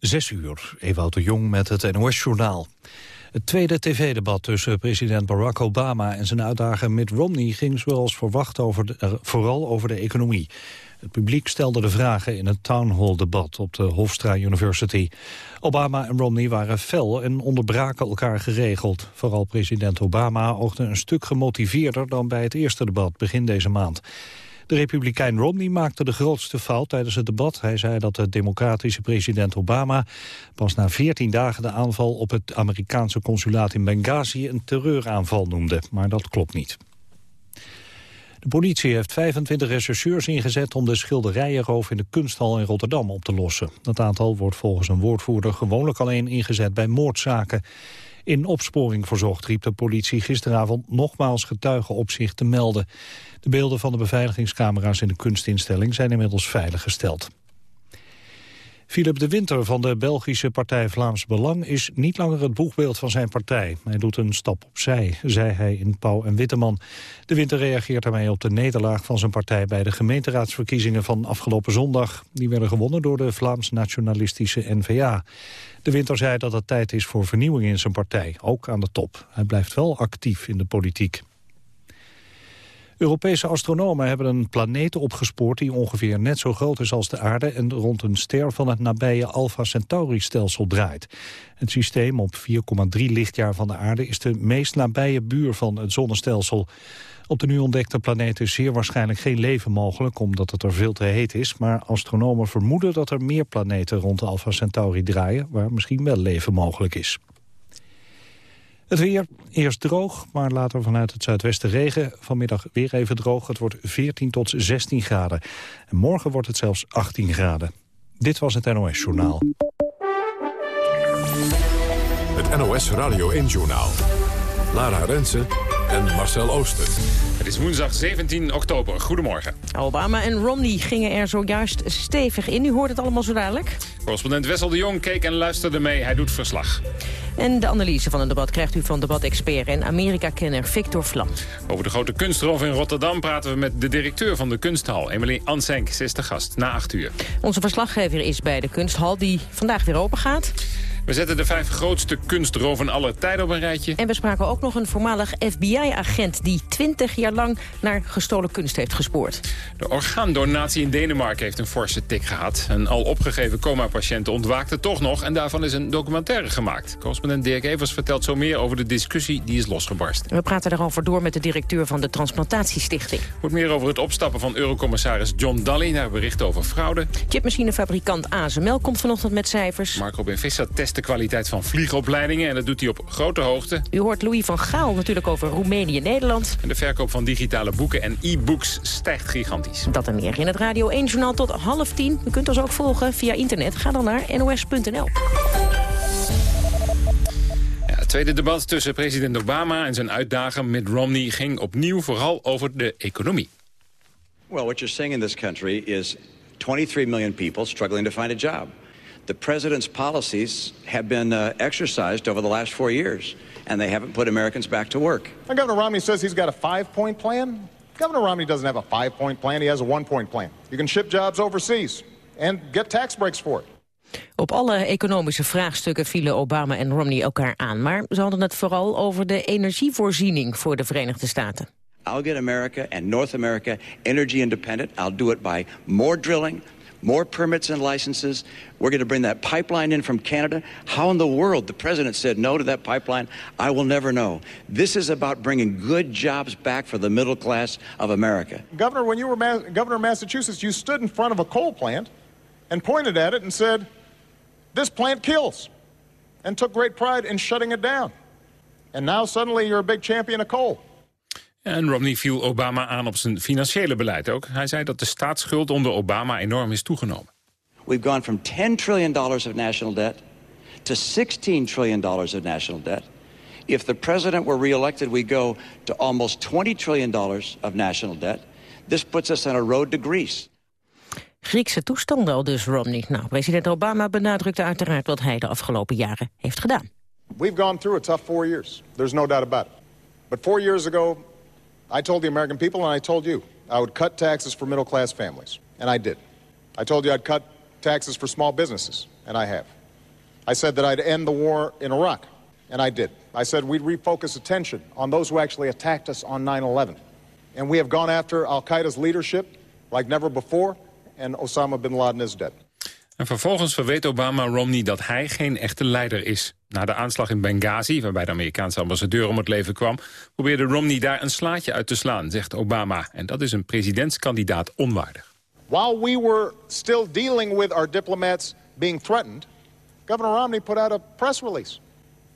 Zes uur, Ewout de Jong met het NOS-journaal. Het tweede tv-debat tussen president Barack Obama en zijn uitdager Mitt Romney... ging zoals verwacht over eh, vooral over de economie. Het publiek stelde de vragen in het town hall debat op de Hofstra University. Obama en Romney waren fel en onderbraken elkaar geregeld. Vooral president Obama oogde een stuk gemotiveerder dan bij het eerste debat begin deze maand. De republikein Romney maakte de grootste fout tijdens het debat. Hij zei dat de democratische president Obama pas na 14 dagen de aanval op het Amerikaanse consulaat in Benghazi een terreuraanval noemde. Maar dat klopt niet. De politie heeft 25 rechercheurs ingezet om de schilderijenroof in de kunsthal in Rotterdam op te lossen. Dat aantal wordt volgens een woordvoerder gewoonlijk alleen ingezet bij moordzaken. In opsporing verzocht riep de politie gisteravond nogmaals getuigen op zich te melden. De beelden van de beveiligingscamera's in de kunstinstelling zijn inmiddels veiliggesteld. Philip de Winter van de Belgische partij Vlaams Belang is niet langer het boegbeeld van zijn partij. Hij doet een stap opzij, zei hij in Pauw en Witteman. De Winter reageert daarmee op de nederlaag van zijn partij bij de gemeenteraadsverkiezingen van afgelopen zondag. Die werden gewonnen door de Vlaams-nationalistische N-VA. De Winter zei dat het tijd is voor vernieuwing in zijn partij, ook aan de top. Hij blijft wel actief in de politiek. Europese astronomen hebben een planeet opgespoord die ongeveer net zo groot is als de aarde en rond een ster van het nabije Alpha Centauri-stelsel draait. Het systeem op 4,3 lichtjaar van de aarde is de meest nabije buur van het zonnestelsel. Op de nu ontdekte planeet is zeer waarschijnlijk geen leven mogelijk... omdat het er veel te heet is. Maar astronomen vermoeden dat er meer planeten rond Alpha Centauri draaien... waar misschien wel leven mogelijk is. Het weer, eerst droog, maar later vanuit het zuidwesten regen. Vanmiddag weer even droog, het wordt 14 tot 16 graden. En morgen wordt het zelfs 18 graden. Dit was het NOS Journaal. Het NOS Radio 1 Journaal. Lara Rensen en Marcel Ooster. Het is woensdag 17 oktober. Goedemorgen. Obama en Romney gingen er zojuist stevig in. U hoort het allemaal zo dadelijk. Correspondent Wessel de Jong keek en luisterde mee. Hij doet verslag. En de analyse van het debat krijgt u van debatexpert en Amerika-kenner Victor Vlam. Over de grote kunstroof in Rotterdam praten we met de directeur van de kunsthal, Emily Ansenk. Ze is de gast, na acht uur. Onze verslaggever is bij de kunsthal die vandaag weer open gaat. We zetten de vijf grootste kunstroven aller tijden op een rijtje. En we spraken ook nog een voormalig FBI-agent... die 20 jaar lang naar gestolen kunst heeft gespoord. De orgaandonatie in Denemarken heeft een forse tik gehad. Een al opgegeven coma-patiënt ontwaakte toch nog... en daarvan is een documentaire gemaakt. Correspondent Dirk Evers vertelt zo meer over de discussie die is losgebarst. We praten daarover door met de directeur van de Transplantatiestichting. Wordt meer over het opstappen van eurocommissaris John Daly... naar berichten over fraude. Chipmachinefabrikant ASML komt vanochtend met cijfers. Mark Robin Visser test de kwaliteit van vliegopleidingen. En dat doet hij op grote hoogte. U hoort Louis van Gaal natuurlijk over Roemenië-Nederland. En de verkoop van digitale boeken en e-books stijgt gigantisch. Dat en meer in het Radio 1-journaal tot half tien. U kunt ons ook volgen via internet. Ga dan naar nos.nl. Ja, het tweede debat tussen president Obama en zijn uitdager Mitt Romney... ging opnieuw vooral over de economie. Well, what you're seeing in this country is 23 million people struggling to find a job. The president's policies have been uh, exercised over the last four years, and they haven't put Americans back to work. Now, Governor Romney says he's got a five-point plan. Governor Romney doesn't have a five-point plan. He has a one-point plan. You can ship jobs overseas and get tax breaks for it. Op alle economische vraagstukken vielen Obama en Romney elkaar aan. Maar ze hadden het vooral over de energievoorziening voor de Verenigde Staten. I'll get America and North America energy independent. I'll do it by more drilling, more permits and licenses. We're going to bring that pipeline in from Canada. How in the world the president said no to that pipeline, I will never know. This is about bringing good jobs back for the middle class of America. Governor, when you were Ma governor of Massachusetts, you stood in front of a coal plant and pointed at it and said, this plant kills, and took great pride in shutting it down. And now suddenly you're a big champion of coal. En Romney viel Obama aan op zijn financiële beleid ook. Hij zei dat de staatsschuld onder Obama enorm is toegenomen. We've gone from 10 trillion dollars of national debt to 16 trillion dollars of national debt. If the president were reelected, we go to almost 20 trillion dollars of national debt. This puts us on a road to Greece. Griekse toestanden al dus, Romney. Nou, president Obama benadrukte uiteraard wat hij de afgelopen jaren heeft gedaan. We've gone through a tough four years. There's no doubt about it. But four years ago, I told the American people and I told you I would cut taxes for middle class families. And I did. I told you I'd cut taxes for small businesses. And I have. I said that I'd end the war in Iraq, and I did. I said we'd refocus attention on those who actually attacked us on 9 11. And we have gone after Al Qaeda's leadership like never before, and Osama bin Laden is dead. En vervolgens verweet Obama Romney dat hij geen echte leider is. Na de aanslag in Benghazi, waarbij de Amerikaanse ambassadeur om het leven kwam... probeerde Romney daar een slaatje uit te slaan, zegt Obama. En dat is een presidentskandidaat onwaardig. While we were still dealing with our diplomats being threatened... Governor Romney put out a press release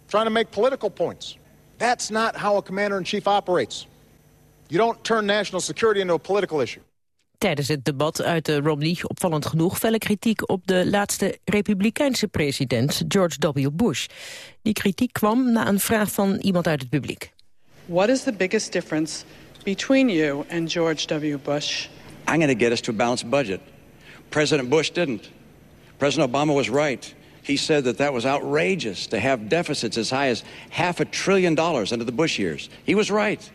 trying to make political points. That's not how a commander-in-chief operates. You don't turn national security into a political issue. Tijdens het debat uitte Romney opvallend genoeg felle kritiek op de laatste republikeinse president George W. Bush. Die kritiek kwam na een vraag van iemand uit het publiek. What is the biggest difference between you and George W. Bush? I'm going to get us to a balanced budget. President Bush didn't. President Obama was right. He said that that was outrageous to have deficits as high as half a trillion dollars under the Bush years. He was right.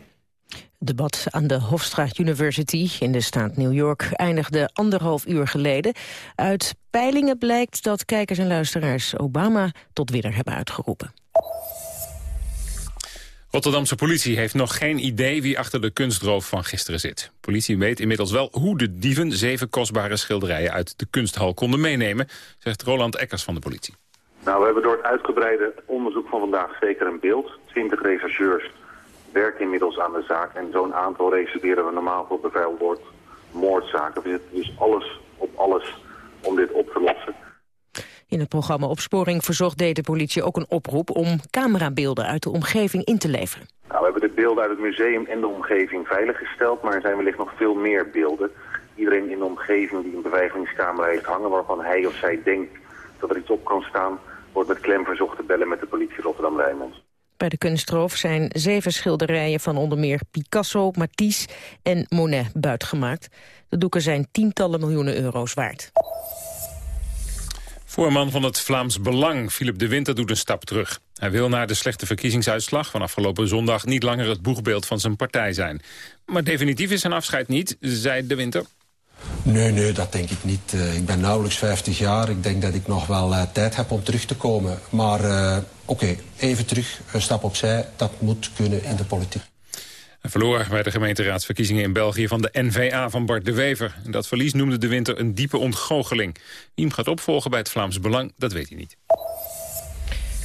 Debat aan de Hofstra University in de staat New York eindigde anderhalf uur geleden. Uit peilingen blijkt dat kijkers en luisteraars Obama tot winnaar hebben uitgeroepen. Rotterdamse politie heeft nog geen idee wie achter de kunstroof van gisteren zit. Politie weet inmiddels wel hoe de dieven zeven kostbare schilderijen uit de kunsthal konden meenemen, zegt Roland Eckers van de politie. Nou, we hebben door het uitgebreide onderzoek van vandaag zeker een beeld. 20 rechercheurs werken inmiddels aan de zaak. En zo'n aantal reserveren we normaal voor bevuilwoord moordzaken. We zitten dus alles op alles om dit op te lossen. In het programma Opsporing Verzocht deed de politie ook een oproep om camerabeelden uit de omgeving in te leveren. Nou, we hebben de beelden uit het museum en de omgeving veiliggesteld, maar er zijn wellicht nog veel meer beelden. Iedereen in de omgeving die een beveiligingscamera heeft hangen waarvan hij of zij denkt dat er iets op kan staan, wordt met klem verzocht te bellen met de politie Rotterdam-Rijnmond. Bij de kunstroof zijn zeven schilderijen van onder meer Picasso, Matisse en Monet buitgemaakt. De doeken zijn tientallen miljoenen euro's waard. Voorman van het Vlaams Belang, Philip de Winter, doet een stap terug. Hij wil na de slechte verkiezingsuitslag van afgelopen zondag... niet langer het boegbeeld van zijn partij zijn. Maar definitief is zijn afscheid niet, zei de Winter. Nee, nee, dat denk ik niet. Uh, ik ben nauwelijks 50 jaar. Ik denk dat ik nog wel uh, tijd heb om terug te komen. Maar uh, oké, even terug, een stap opzij. Dat moet kunnen in de politiek. Hij verloor bij de gemeenteraadsverkiezingen in België van de NVA van Bart de Wever. En dat verlies noemde de winter een diepe ontgoocheling. Wie hem gaat opvolgen bij het Vlaams Belang, dat weet hij niet.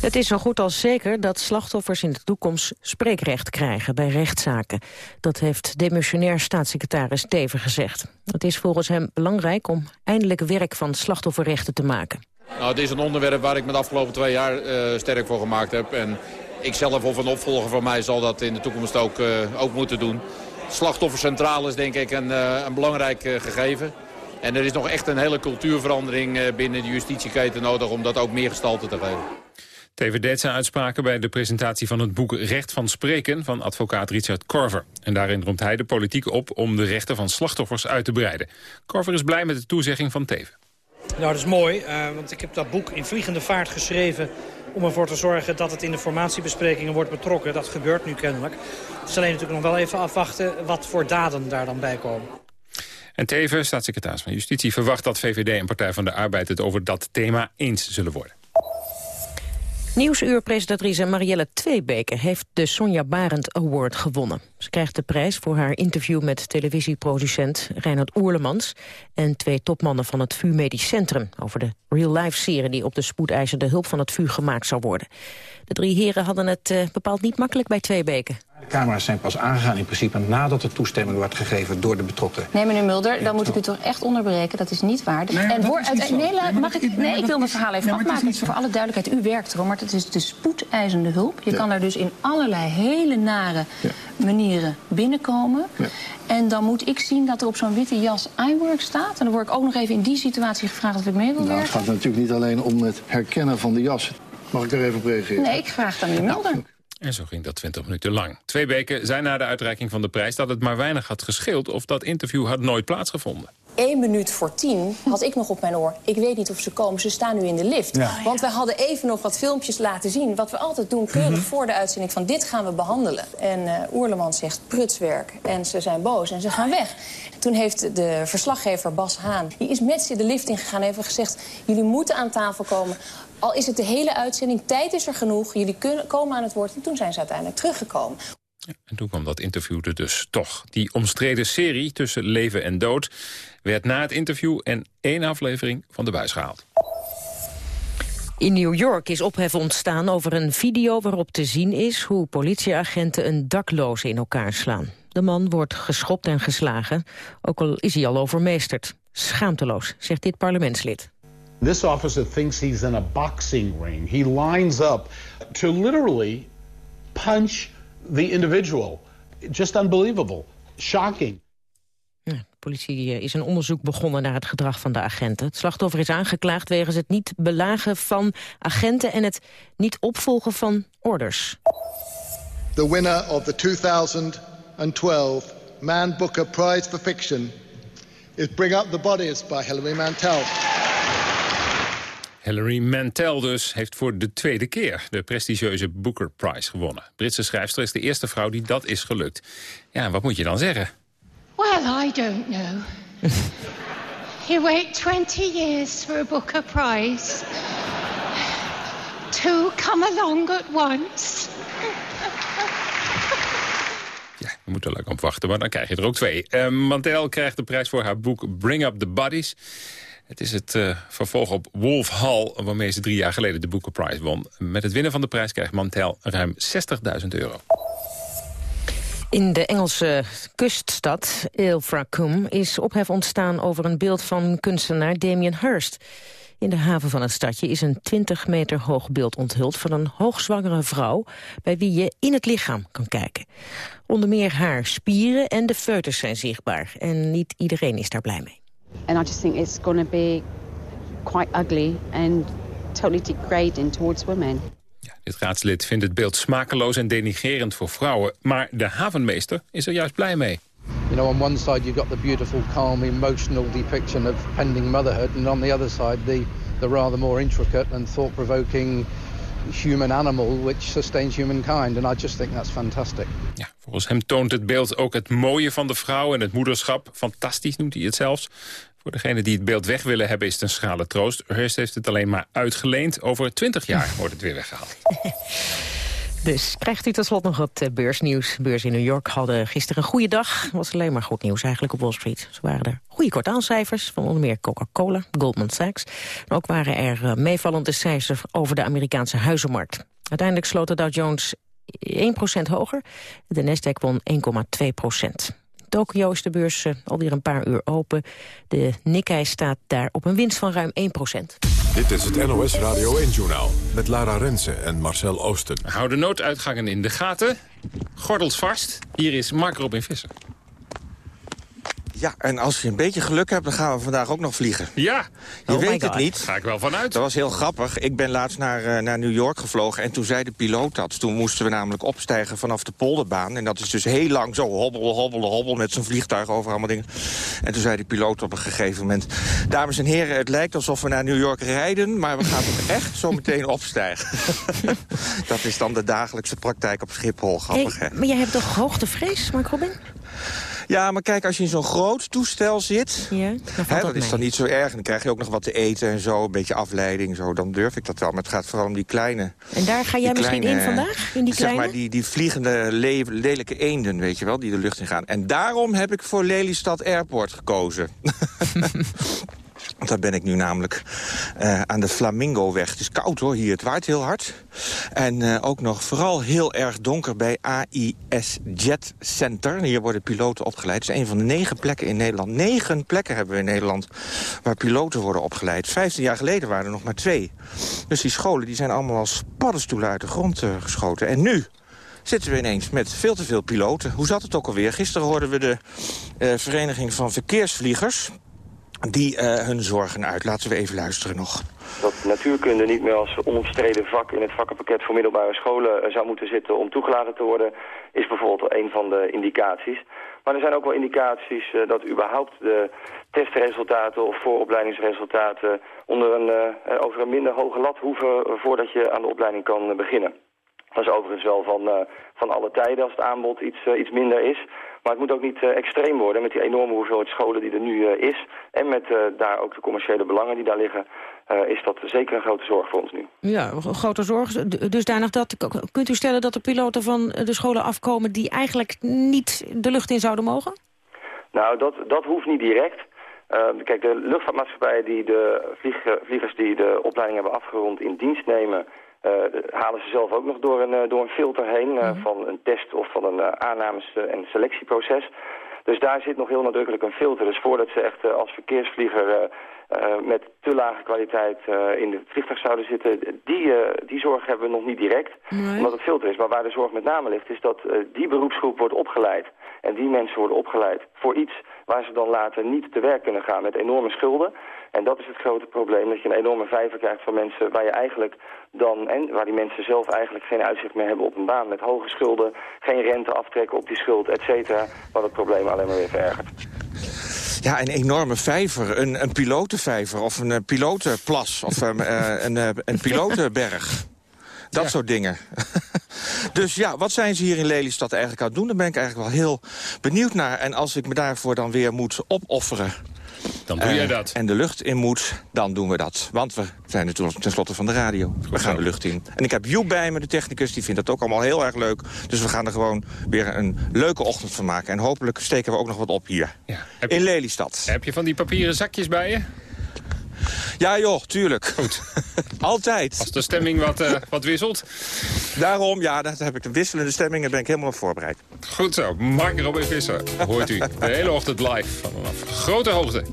Het is zo goed als zeker dat slachtoffers in de toekomst spreekrecht krijgen bij rechtszaken. Dat heeft demissionair staatssecretaris Teven gezegd. Het is volgens hem belangrijk om eindelijk werk van slachtofferrechten te maken. Nou, het is een onderwerp waar ik me de afgelopen twee jaar uh, sterk voor gemaakt heb. En ik zelf of een opvolger van mij zal dat in de toekomst ook, uh, ook moeten doen. Slachtoffercentraal is denk ik een, uh, een belangrijk gegeven. En er is nog echt een hele cultuurverandering binnen de justitieketen nodig om dat ook meer gestalte te geven. Teven deed zijn uitspraken bij de presentatie van het boek Recht van Spreken van advocaat Richard Korver. En daarin roept hij de politiek op om de rechten van slachtoffers uit te breiden. Korver is blij met de toezegging van Teven. Nou, dat is mooi, uh, want ik heb dat boek in vliegende vaart geschreven... om ervoor te zorgen dat het in de formatiebesprekingen wordt betrokken. Dat gebeurt nu kennelijk. Het is alleen natuurlijk nog wel even afwachten wat voor daden daar dan bij komen. En Teven, staatssecretaris van Justitie, verwacht dat VVD en Partij van de Arbeid... het over dat thema eens zullen worden. Nieuwsuurpresentatrice Marielle Tweebeke heeft de Sonja Barend Award gewonnen. Ze krijgt de prijs voor haar interview met televisieproducent Reinhard Oerlemans... en twee topmannen van het VU Medisch Centrum... over de real-life-serie die op de spoedeisende hulp van het VU gemaakt zou worden. De drie heren hadden het uh, bepaald niet makkelijk bij Tweebeke. De camera's zijn pas aangegaan in principe nadat de toestemming werd gegeven door de betrokkenen. Nee, meneer Mulder, dan moet ik u toch echt onderbreken. Dat is niet waar. Nee, en hoor, uit, nee, nee, mag ik, nee, ik wil mijn verhaal even afmaken. Voor alle duidelijkheid, u werkt erom, maar het is de spoedeisende hulp. Je kan er dus in allerlei hele nare manieren binnenkomen. En dan moet ik zien dat er op zo'n witte jas iWork staat. En dan word ik ook nog even in die situatie gevraagd of ik mee wil nou, werken. Het gaat natuurlijk niet alleen om het herkennen van de jas. Mag ik er even op reageren? Nee, ik vraag dan meneer Mulder. En zo ging dat 20 minuten lang. Twee weken zijn na de uitreiking van de prijs dat het maar weinig had gescheeld... of dat interview had nooit plaatsgevonden. Eén minuut voor tien had ik nog op mijn oor. Ik weet niet of ze komen, ze staan nu in de lift. Want we hadden even nog wat filmpjes laten zien. Wat we altijd doen, keurig mhm. voor de uitzending van dit gaan we behandelen. En uh, Oerleman zegt prutswerk. En ze zijn boos en ze gaan weg. Toen heeft de verslaggever Bas Haan, die is met ze de lift ingegaan... en heeft gezegd, jullie moeten aan tafel komen Al is het de hele uitzending, tijd is er genoeg. Jullie kunnen, komen aan het woord. En toen zijn ze uiteindelijk teruggekomen. En toen kwam dat interview er dus toch. Die omstreden serie tussen leven en dood werd na het interview en één aflevering van de buis gehaald. In New York is ophef ontstaan over een video waarop te zien is hoe politieagenten een dakloze in elkaar slaan. De man wordt geschopt en geslagen, ook al is hij al overmeesterd. Schaamteloos, zegt dit parlementslid. This officer thinks he's in a boxing ring. He lines up to literally punch the individual. Just unbelievable. Shocking. Ja, de politie is een onderzoek begonnen naar het gedrag van de agenten. Het slachtoffer is aangeklaagd wegens het niet belagen van agenten... en het niet opvolgen van orders. The winner of the 2012 Man Booker Prize for Fiction... is Bring Up the Bodies by Hilary Mantel. Hilary Mantel dus heeft voor de tweede keer de prestigieuze Booker Prize gewonnen. Britse schrijfster is de eerste vrouw die dat is gelukt. Ja, wat moet je dan zeggen? Well, I don't know. you wait 20 years for a Booker Prize. Two come along at once. Ja, we moeten er leuk op wachten, maar dan krijg je er ook twee. Uh, Mantel krijgt de prijs voor haar boek Bring Up the Bodies. Het is het uh, vervolg op Wolf Hall, waarmee ze drie jaar geleden de Booker Prize won. Met het winnen van de prijs krijgt Mantel ruim 60.000 euro. In de Engelse kuststad Ilfracombe is ophef ontstaan over een beeld van kunstenaar Damien Hirst. In de haven van het stadje is een 20 meter hoog beeld onthuld van een hoogzwangere vrouw bij wie je in het lichaam kan kijken. Onder meer haar spieren en de foetus zijn zichtbaar en niet iedereen is daar blij mee. And I just think it's going to be quite ugly and totally degrading towards women. Dit raadslid vindt het beeld smakeloos en denigerend voor vrouwen. Maar de havenmeester is er juist blij mee. You know, on one side you've got the beautiful, calm, emotional depiction of pending motherhood, and on the other side the the rather more intricate and thought-provoking human animal which sustains humankind. And I just think that's fantastic. Ja, volgens hem toont het beeld ook het mooie van de vrouw en het moederschap. Fantastisch noemt hij het zelfs. Voor degenen die het beeld weg willen hebben is het een schrale troost. Hearst heeft het alleen maar uitgeleend. Over 20 jaar wordt het weer weggehaald. Dus krijgt u tot slot nog wat beursnieuws. Beurs in New York hadden gisteren een goede dag. was alleen maar goed nieuws eigenlijk op Wall Street. Ze waren er goede kwartaalcijfers van onder meer Coca-Cola, Goldman Sachs. Maar ook waren er meevallende cijfers over de Amerikaanse huizenmarkt. Uiteindelijk sloot de Dow Jones 1% hoger. De Nasdaq won 1,2 Tokio is de beurs uh, alweer een paar uur open. De Nikkei staat daar op een winst van ruim 1% Dit is het NOS Radio 1-journaal met Lara Rensen en Marcel Oosten. Hou de nooduitgangen in de gaten. Gordels vast. Hier is Mark Robin Visser. Ja, en als je een beetje geluk hebt, dan gaan we vandaag ook nog vliegen. Ja. Je weet het niet. Ga ik wel vanuit. Dat was heel grappig. Ik ben laatst naar, uh, naar New York gevlogen en toen zei de piloot dat. Toen moesten we namelijk opstijgen vanaf de polderbaan. En dat is dus heel lang zo hobbel, hobbel, hobbel met zo'n vliegtuig over allemaal dingen. En toen zei de piloot op een gegeven moment... Dames en heren, het lijkt alsof we naar New York rijden... maar we gaan toch echt zo meteen opstijgen. dat is dan de dagelijkse praktijk op Schiphol. Grappig, hey, Maar jij hebt toch hoogtevrees, Mark Robin? Ja, maar kijk, als je in zo'n groot toestel zit... Ja, dan hè, dat, is dan niet zo erg. En dan krijg je ook nog wat te eten en zo. Een beetje afleiding, zo. Dan durf ik dat wel. Maar het gaat vooral om die kleine... En daar ga jij misschien kleine, in vandaag? In die zeg kleine? maar die, die vliegende le lelijke eenden, weet je wel, die de lucht in gaan. En daarom heb ik voor Lelystad Airport gekozen. Want daar ben ik nu namelijk uh, aan de Flamingoweg. Het is koud hoor hier, het waait heel hard. En uh, ook nog vooral heel erg donker bij AIS Jet Center. Hier worden piloten opgeleid. Het is een van de negen plekken in Nederland. Negen plekken hebben we in Nederland waar piloten worden opgeleid. Vijftien jaar geleden waren er nog maar twee. Dus die scholen die zijn allemaal als paddenstoelen uit de grond uh, geschoten. En nu zitten we ineens met veel te veel piloten. Hoe zat het ook alweer? Gisteren hoorden we de Vereniging van Verkeersvliegers die uh, hun zorgen uit. Laten we even luisteren nog. Dat natuurkunde niet meer als onomstreden vak in het vakkenpakket voor middelbare scholen uh, zou moeten zitten om toegelaten te worden, is bijvoorbeeld een van de indicaties. Maar er zijn ook wel indicaties uh, dat überhaupt de testresultaten of vooropleidingsresultaten onder een, over een minder hoge lat hoeven voordat je aan de opleiding kan beginnen. Dat is overigens wel van, van alle tijden als het aanbod iets, iets minder is. Maar het moet ook niet extreem worden met die enorme hoeveelheid scholen die er nu is. En met daar ook de commerciële belangen die daar liggen. is dat zeker een grote zorg voor ons nu. Ja, grote zorg. Dus daarna dat, kunt u stellen dat de piloten van de scholen afkomen... die eigenlijk niet de lucht in zouden mogen? Nou, dat, dat hoeft niet direct. Ehm, kijk, de luchtvaartmaatschappijen die de vliegers die de opleiding hebben afgerond in dienst nemen... Uh, halen ze zelf ook nog door een, uh, door een filter heen uh, mm van een test of van een aannames- en selectieproces. Dus daar zit nog heel nadrukkelijk een filter. Dus voordat ze echt als verkeersvlieger met te lage kwaliteit in het vliegtuig zouden zitten, die, die zorg hebben we nog niet direct, nee. omdat het filter is. Maar waar de zorg met name ligt, is dat die beroepsgroep wordt opgeleid. En die mensen worden opgeleid voor iets waar ze dan later niet te werk kunnen gaan met enorme schulden. En dat is het grote probleem, dat je een enorme vijver krijgt van mensen waar je eigenlijk dan, en waar die mensen zelf eigenlijk geen uitzicht meer hebben op een baan met hoge schulden, geen rente aftrekken op die schuld, et cetera, wat het probleem alleen maar weer verergert. Ja, een enorme vijver, een, een pilotenvijver of een uh, pilotenplas of um, uh, een, uh, een pilotenberg. Dat soort dingen. dus ja, wat zijn ze hier in Lelystad eigenlijk aan het doen? Daar ben ik eigenlijk wel heel benieuwd naar. En als ik me daarvoor dan weer moet opofferen... Dan doe jij dat. En de lucht in moet, dan doen we dat. Want we zijn natuurlijk tenslotte van de radio. we gaan de lucht in. En ik heb Joep bij me, de technicus, die vindt dat ook allemaal heel erg leuk. Dus we gaan er gewoon weer een leuke ochtend van maken. En hopelijk steken we ook nog wat op hier. Ja. in Lelystad. Heb je van die papieren zakjes bij je? Ja joh, tuurlijk. Goed. Altijd. Als de stemming wat, uh, wat wisselt. Daarom, ja, daar heb ik een wisselende stemming en ben ik helemaal op voorbereid. Goed zo. Mark Robin Visser hoort u de hele ochtend live vanaf grote hoogte.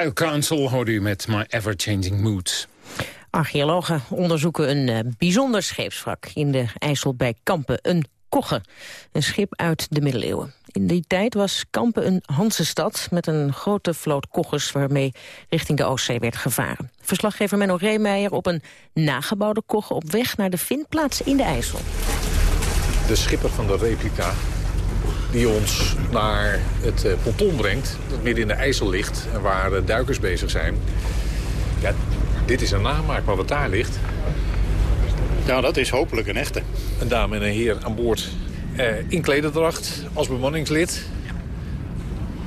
Style Council hoorde u met My Ever Changing Moods. Archeologen onderzoeken een uh, bijzonder scheepswrak in de IJssel bij Kampen. Een kogge, een schip uit de middeleeuwen. In die tijd was Kampen een Hansenstad met een grote vloot koggers... waarmee richting de Oostzee werd gevaren. Verslaggever Menno Reemeijer op een nagebouwde kogge... op weg naar de vindplaats in de IJssel. De schipper van de replica die ons naar het eh, ponton brengt... dat midden in de IJssel ligt en waar de duikers bezig zijn. Ja, dit is een namaak, maar wat daar ligt... Ja, dat is hopelijk een echte. Een dame en een heer aan boord eh, in klederdracht als bemanningslid.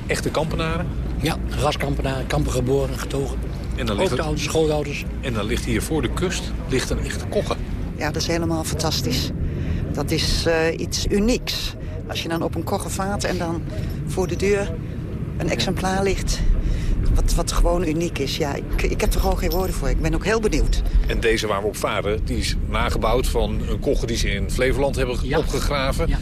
Echte kampenaren? Ja, raskampenaren, kampen geboren, getogen. En dan ligt Ook de ouders. En dan ligt hier voor de kust ligt een echte kogge. Ja, dat is helemaal fantastisch. Dat is uh, iets unieks. Als je dan op een kogge vaart en dan voor de deur een exemplaar ligt wat, wat gewoon uniek is. Ja, ik, ik heb er gewoon geen woorden voor. Ik ben ook heel benieuwd. En deze waar we op varen, die is nagebouwd van een kogge die ze in Flevoland hebben opgegraven. Ja,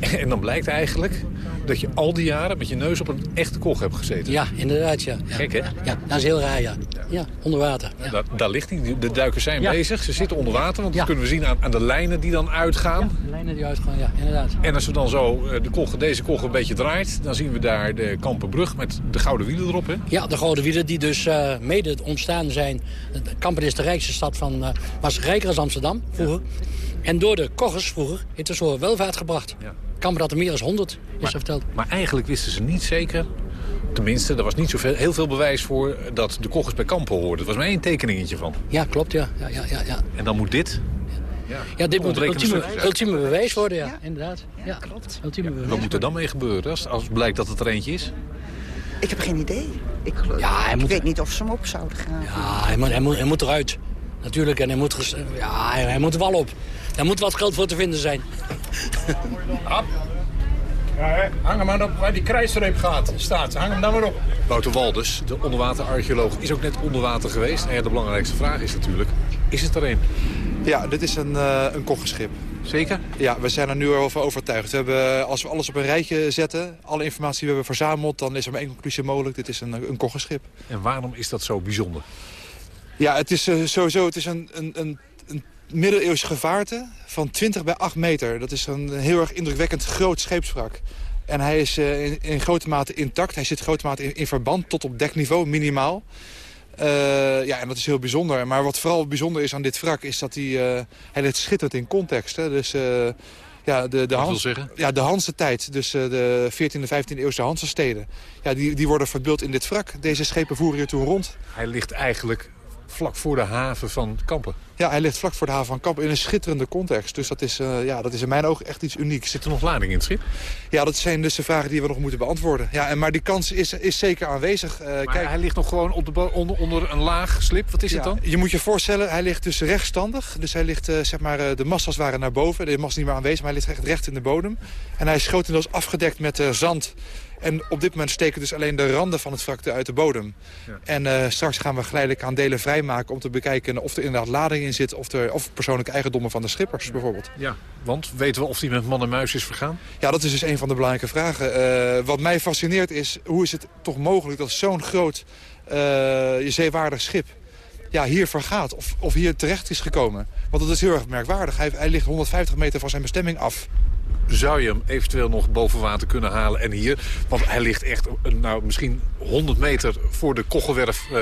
ja. En dan blijkt eigenlijk dat je al die jaren met je neus op een echte kog hebt gezeten. Ja, inderdaad, ja. Gek, hè? Ja, dat is heel raar, ja. Ja, onder water. Ja. Daar, daar, ligt hij. De duikers zijn bezig. Ze zitten onder water, want dat kunnen we zien aan, aan, de lijnen die dan uitgaan. de lijnen die uitgaan, ja, inderdaad. En als we dan zo eh, de deze kog een beetje draait... dan zien we daar de Kampenbrug met de gouden wielen erop, hè? Ja, de gouden wielen die dus uh, mede ontstaan zijn. Kampen is de rijkste stad van... Uh, was rijker als Amsterdam, vroeger. En door de koggers vroeger heeft er zo welvaart gebracht. Ja. Kampen dat er meer dan 100 is maar, verteld. Maar eigenlijk wisten ze niet zeker... Tenminste, er was niet zoveel, heel veel bewijs voor dat de koggers bij Kampen hoorden. Er was maar één tekeningetje van. Ja, klopt, ja. ja, ja, ja, ja. En dan moet dit... Ja, ja dit moet ultieme, ultieme bewijs worden, ja, ja. inderdaad. Ja, klopt. Ultieme bewijs. Wat moet er dan mee gebeuren als, als blijkt dat het er eentje is? Ik heb geen idee. Ik, ja, hij ik moet... weet niet of ze hem op zouden gaan. Ja, hij moet, hij moet, hij moet eruit. Natuurlijk, en hij moet, ja, hij, hij moet er wel op. Daar moet wat geld voor te vinden zijn. Ja, hè? Hang hem maar op waar die krijsstreep gaat, staat. Hang hem dan maar op. Wouter Waldus, de onderwaterarcheoloog, is ook net onder water geweest. En ja, de belangrijkste vraag is natuurlijk, is het er een? Ja, dit is een, uh, een koggenschip. Zeker? Ja, we zijn er nu over overtuigd. We hebben, als we alles op een rijtje zetten, alle informatie die we hebben verzameld... dan is er maar één conclusie mogelijk, dit is een, een koggenschip. En waarom is dat zo bijzonder? Ja, het is uh, sowieso het is een, een, een middeleeuwse gevaarte van 20 bij 8 meter. Dat is een heel erg indrukwekkend groot scheepswrak. En hij is uh, in, in, grote mate intact. Hij zit grote mate in, in verband tot op dekniveau, minimaal. Uh, ja, en dat is heel bijzonder. Maar wat vooral bijzonder is aan dit wrak... is dat hij, uh, hij ligt schitterend in context. Hè. Dus, uh, ja, de, de, Hans, ja, de Hanse tijd, dus de 14e, 15e eeuwse Hanse steden... Ja, die, die worden verbeeld in dit wrak. Deze schepen voeren hier toen rond. Hij ligt eigenlijk vlak voor de haven van Kampen. Ja, hij ligt vlak voor de haven van Kampen in een schitterende context. Dus dat is, uh, ja, dat is in mijn ogen echt iets unieks. Zit er nog lading in het schip? Ja, dat zijn dus de vragen die we nog moeten beantwoorden. Ja, en, maar die kans is, is zeker aanwezig. Uh, maar kijk, hij ligt nog gewoon op de onder, onder een laag slip. Wat is ja, het dan? Je moet je voorstellen, hij ligt dus rechtstandig. Dus hij ligt, uh, zeg maar, de massas waren naar boven. De mast is niet meer aanwezig, maar hij ligt echt recht in de bodem. En hij is grotendeels afgedekt met zand en op dit moment steken dus alleen de randen van het wrak uit de bodem. Ja. En uh, straks gaan we geleidelijk aan delen vrijmaken om te bekijken of er inderdaad lading in zit... of, er, of persoonlijke eigendommen van de schippers bijvoorbeeld. Ja, want weten we of die met man en muis is vergaan? Ja, dat is dus een van de belangrijke vragen. Uh, wat mij fascineert is, hoe is het toch mogelijk dat zo'n groot uh, zeewaardig schip ja, hier vergaat of, of hier terecht is gekomen. Want dat is heel erg merkwaardig. Hij, hij ligt 150 meter van zijn bestemming af zou je hem eventueel nog boven water kunnen halen. En hier, want hij ligt echt nou, misschien 100 meter voor de koggelwerf uh,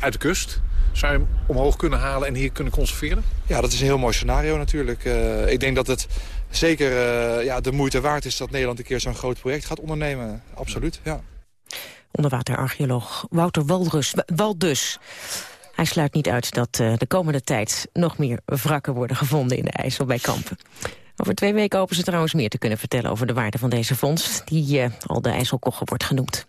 uit de kust. Zou je hem omhoog kunnen halen en hier kunnen conserveren? Ja, dat is een heel mooi scenario natuurlijk. Uh, ik denk dat het zeker uh, ja, de moeite waard is dat Nederland een keer zo'n groot project gaat ondernemen. Absoluut, ja. Onderwaterarcheoloog Wouter Waldrus, Waldus. Hij sluit niet uit dat uh, de komende tijd nog meer wrakken worden gevonden in de IJssel bij Kampen. Over twee weken hopen ze trouwens meer te kunnen vertellen over de waarde van deze vondst, die uh, al de IJsselkogel wordt genoemd.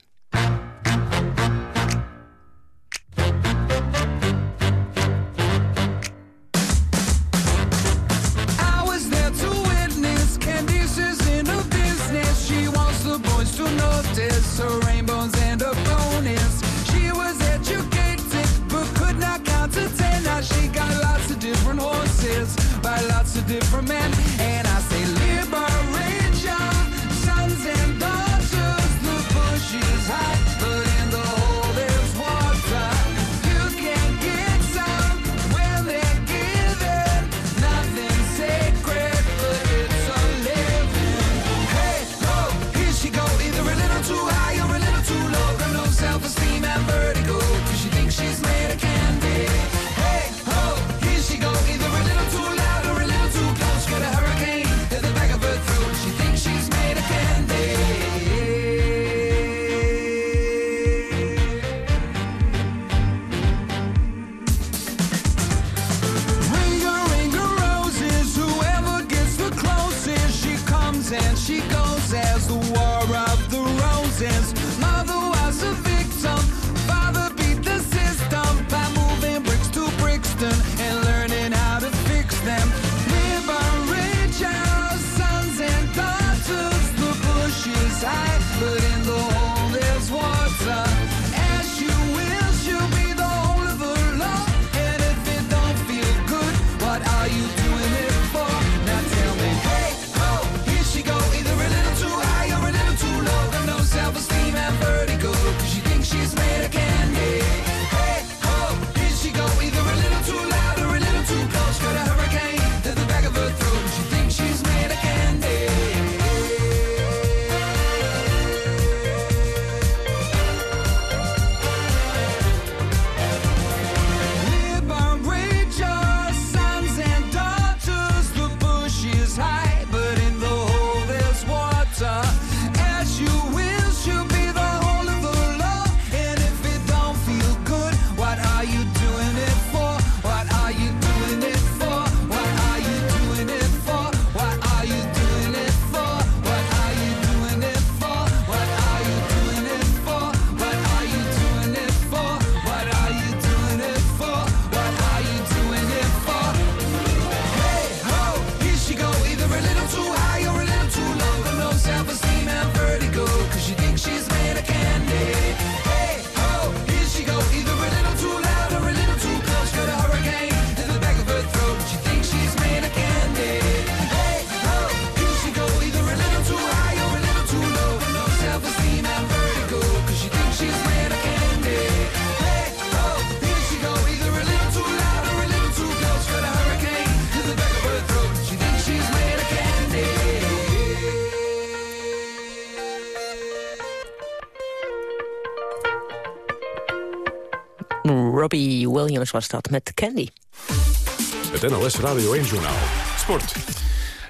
Was dat met Candy. Het NOS Radio 1-journaal. Sport.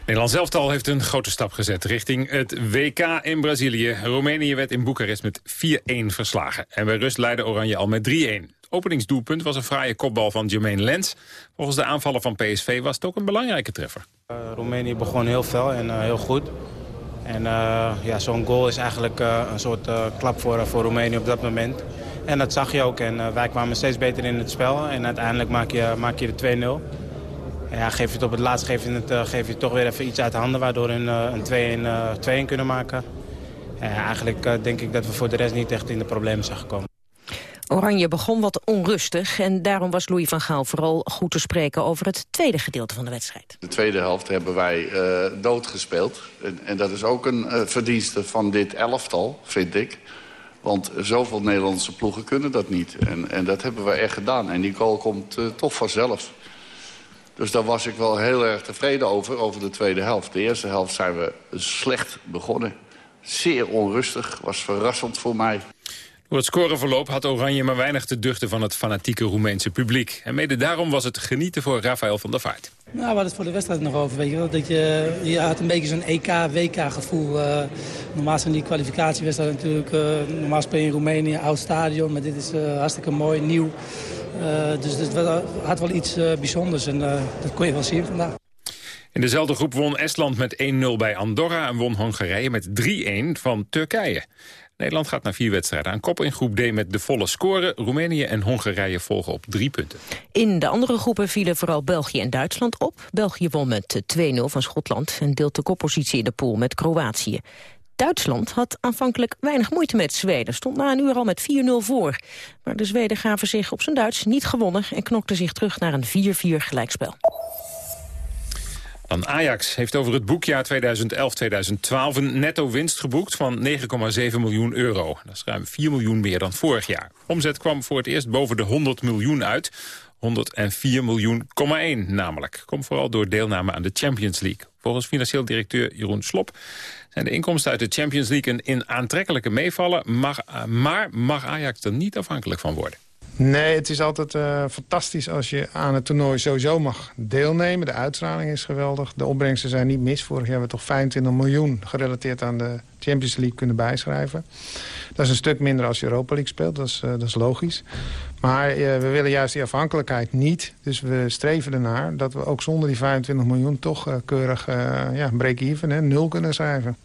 Nederland elftal heeft een grote stap gezet richting het WK in Brazilië. Roemenië werd in Boekarest met 4-1 verslagen. En bij rust leidde Oranje al met 3-1. Het openingsdoelpunt was een fraaie kopbal van Jermaine Lens. Volgens de aanvaller van PSV was het ook een belangrijke treffer. Uh, Roemenië begon heel fel en uh, heel goed. En uh, ja, zo'n goal is eigenlijk een soort klap voor, voor Roemenië op dat moment. En dat zag je ook. En wij kwamen steeds beter in het spel. En uiteindelijk maak je, maak je de 2-0. Ja, geef je het op het laatst geef je het, uh, geef je toch weer even iets uit de handen... waardoor we een, uh, een 2-1 kunnen maken. Uh, eigenlijk denk ik dat we voor de rest niet echt in de problemen zijn gekomen. Oranje begon wat onrustig en daarom was Louis van Gaal vooral goed te spreken over het tweede gedeelte van de wedstrijd. De tweede helft hebben wij doodgespeeld. En, en, dat is ook een verdienste van dit elftal, vind ik. Want zoveel Nederlandse ploegen kunnen dat niet. En, en dat hebben we echt gedaan. En die goal komt toch vanzelf. Dus daar was ik wel heel erg tevreden over, over de tweede helft. De eerste helft zijn we slecht begonnen. Zeer onrustig, was verrassend voor mij. Door het scoreverloop had Oranje maar weinig te duchten van het fanatieke Roemeense publiek. En mede daarom was het genieten voor Rafael van der Vaart. Nou, we hadden het voor de wedstrijd nog over, weet je wel. Dat je, je had een beetje zo'n EK-WK-gevoel. Uh, normaal zijn die kwalificatiewedstrijden natuurlijk... Uh, normaal speel je in Roemenië, oud stadion. Maar dit is uh, hartstikke mooi, nieuw. Dus het had wel iets bijzonders en dat kon je wel zien vandaag. In dezelfde groep won Estland met 1-0 bij Andorra... en won Hongarije met 3-1 van Turkije. Nederland gaat naar vier wedstrijden aan kop in groep D met de volle score. Roemenië en Hongarije volgen op drie punten. In de andere groepen vielen vooral België en Duitsland op. België won met 2-0 van Schotland en deelt de koppositie in de pool met Kroatië. Duitsland had aanvankelijk weinig moeite met Zweden. Stond na een uur al met 4-0 voor. Maar de Zweden gaven zich op zijn Duits niet gewonnen... en knokten zich terug naar een 4-4 gelijkspel. Dan Ajax heeft over het boekjaar 2011-2012 een netto winst geboekt van 9,7 miljoen euro. Dat is ruim 4 miljoen meer dan vorig jaar. Omzet kwam voor het eerst boven de 100 miljoen uit. 104 miljoen, 1 namelijk. Komt vooral door deelname aan de Champions League. Volgens financieel directeur Jeroen Slop zijn de inkomsten uit de Champions League een in aantrekkelijke meevallen, maar, maar mag Ajax er niet afhankelijk van worden. Nee, het is altijd uh, fantastisch als je aan het toernooi sowieso mag deelnemen. De uitstraling is geweldig. De opbrengsten zijn niet mis. Vorig jaar hebben we toch 25 miljoen gerelateerd aan de Champions League kunnen bijschrijven. Dat is een stuk minder als Europa League speelt. Dat is, uh, dat is logisch. Maar uh, we willen juist die afhankelijkheid niet. Dus we streven ernaar dat we ook zonder die 25 miljoen toch keurig ja, break-even, nul kunnen schrijven.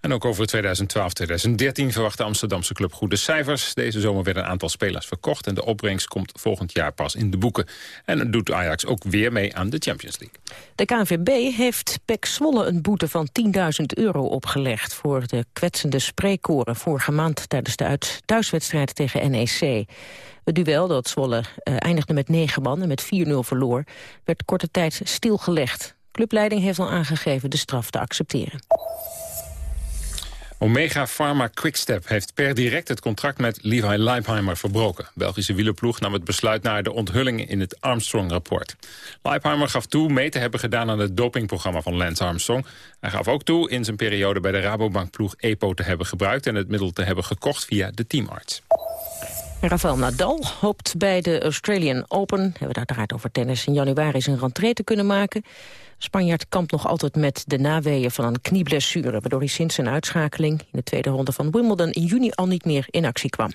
En ook over 2012-2013 verwacht de Amsterdamse club goede cijfers. Deze zomer werden een aantal spelers verkocht... en de opbrengst komt volgend jaar pas in de boeken. En doet Ajax ook weer mee aan de Champions League. De KNVB heeft Pek Zwolle een boete van 10.000 euro opgelegd... voor de kwetsende spreekkoren vorige maand tijdens de thuiswedstrijd tegen NEC. Het duel dat Zwolle uh, eindigde met negen man en met 4-0 verloor... werd korte tijd stilgelegd. Clubleiding heeft al aangegeven de straf te accepteren. Omega Pharma Quickstep heeft per direct het contract met Levi Leipheimer verbroken. Belgische wielerploeg nam het besluit naar de onthulling in het Armstrong-rapport. Leipheimer gaf toe mee te hebben gedaan aan het dopingprogramma van Lance Armstrong. Hij gaf ook toe in zijn periode bij de Rabobank-ploeg EPO te hebben gebruikt... en het middel te hebben gekocht via de teamarts. Rafael Nadal hoopt bij de Australian Open, hebben we het uiteraard over tennis, in januari zijn rentree te kunnen maken. Spanjaard kampt nog altijd met de naweeën van een knieblessure... waardoor hij sinds zijn uitschakeling in de tweede ronde van Wimbledon... in juni al niet meer in actie kwam.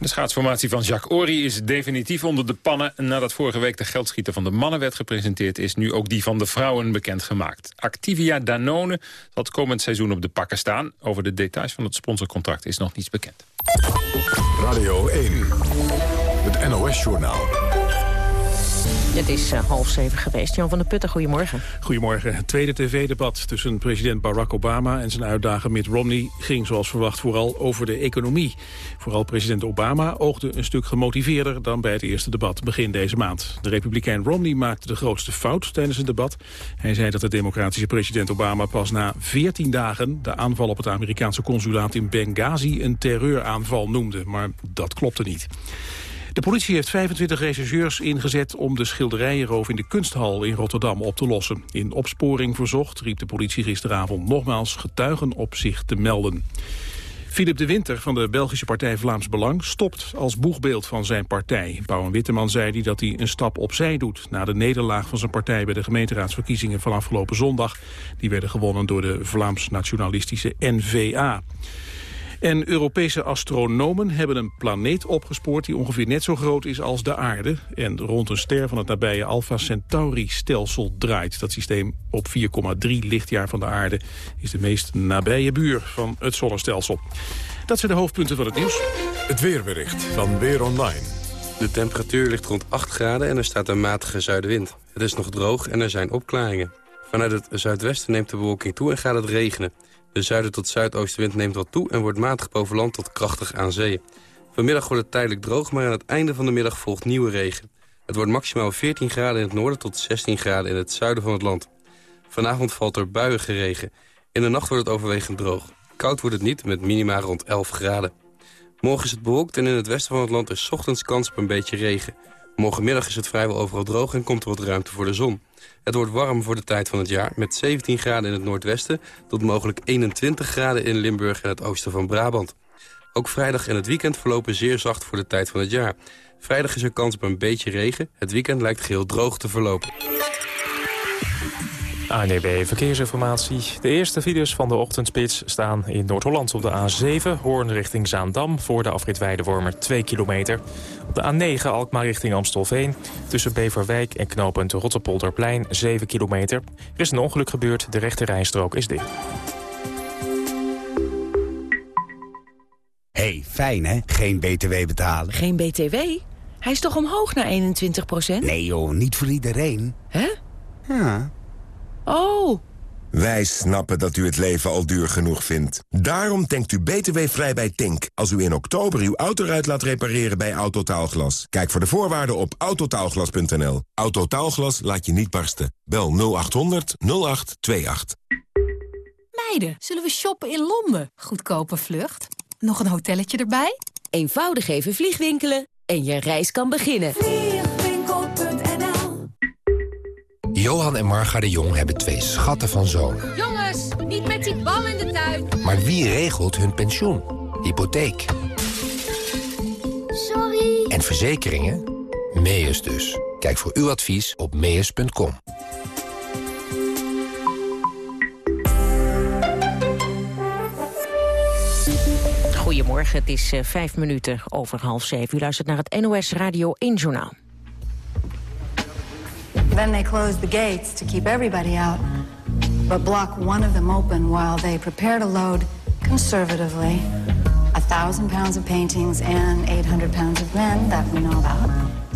De schaatsformatie van Jacques Ory is definitief onder de pannen. Nadat vorige week de geldschieter van de mannen werd gepresenteerd... is nu ook die van de vrouwen bekendgemaakt. Activia Danone zal het komend seizoen op de pakken staan. Over de details van het sponsorcontract is nog niets bekend. Radio 1, het NOS-journaal. Het is uh, half zeven geweest. Jan van der Putten, goedemorgen. Goedemorgen. Het tweede tv-debat tussen president Barack Obama en zijn uitdager Mitt Romney ging zoals verwacht vooral over de economie. Vooral president Obama oogde een stuk gemotiveerder dan bij het eerste debat begin deze maand. De republikein Romney maakte de grootste fout tijdens het debat. Hij zei dat de democratische president Obama pas na 14 dagen de aanval op het Amerikaanse consulaat in Benghazi een terreuraanval noemde. Maar dat klopte niet. De politie heeft 25 rechercheurs ingezet om de schilderijenroof in de kunsthal in Rotterdam op te lossen. In opsporing verzocht riep de politie gisteravond nogmaals getuigen op zich te melden. Philip de Winter van de Belgische partij Vlaams Belang stopt als boegbeeld van zijn partij. Pauw Witteman zei hij dat hij een stap opzij doet... na de nederlaag van zijn partij bij de gemeenteraadsverkiezingen van afgelopen zondag. Die werden gewonnen door de Vlaams-nationalistische N-VA. En Europese astronomen hebben een planeet opgespoord... die ongeveer net zo groot is als de aarde... en rond een ster van het nabije Alpha Centauri-stelsel draait. Dat systeem op 4,3 lichtjaar van de aarde... is de meest nabije buur van het zonnestelsel. Dat zijn de hoofdpunten van het nieuws. Het weerbericht van Weer Online. De temperatuur ligt rond 8 graden en er staat een matige zuidenwind. Het is nog droog en er zijn opklaringen. Vanuit het zuidwesten neemt de bewolking toe en gaat het regenen. De zuiden tot zuidoostenwind neemt wat toe en wordt matig boven land tot krachtig aan zee. Vanmiddag wordt het tijdelijk droog, maar aan het einde van de middag volgt nieuwe regen. Het wordt maximaal 14 graden in het noorden tot 16 graden in het zuiden van het land. Vanavond valt er buiige regen. In de nacht wordt het overwegend droog. Koud wordt het niet, met minima rond 11 graden. Morgen is het bewolkt en in het westen van het land is ochtends kans op een beetje regen. Morgenmiddag is het vrijwel overal droog en komt er wat ruimte voor de zon. Het wordt warm voor de tijd van het jaar, met 17 graden in het noordwesten... tot mogelijk 21 graden in Limburg en het oosten van Brabant. Ook vrijdag en het weekend verlopen zeer zacht voor de tijd van het jaar. Vrijdag is er kans op een beetje regen. Het weekend lijkt geheel droog te verlopen. ANEB Verkeersinformatie. De eerste files van de ochtendspits staan in Noord-Holland op de A7... Hoorn richting Zaandam voor de afrit Weidewormer 2 kilometer. Op de A9 Alkmaar richting Amstelveen... tussen Beverwijk en knooppunt Rotterpolderplein 7 kilometer. Er is een ongeluk gebeurd, de rechte rijstrook is dicht. hey, fijn hè? Geen BTW betalen. Geen BTW? Hij is toch omhoog naar 21% Nee joh, niet voor iedereen. Hè? Ja. Oh. Wij snappen dat u het leven al duur genoeg vindt. Daarom denkt u btw-vrij bij Tink... als u in oktober uw auto uit laat repareren bij Autotaalglas. Kijk voor de voorwaarden op autotaalglas.nl. Autotaalglas laat je niet barsten. Bel 0800 0828. Meiden, zullen we shoppen in Londen? Goedkope vlucht. Nog een hotelletje erbij? Eenvoudig even vliegwinkelen en je reis kan beginnen. Johan en Marga de Jong hebben twee schatten van zonen. Jongens, niet met die bal in de tuin. Maar wie regelt hun pensioen? Hypotheek. Sorry. En verzekeringen? Meus dus. Kijk voor uw advies op meus.com. Goedemorgen, het is uh, vijf minuten over half zeven. U luistert naar het NOS Radio 1 Journaal. Then they closed the gates to keep everybody out, but block one of them open while they prepare to load conservatively a thousand pounds of paintings and 800 pounds of men that we know about.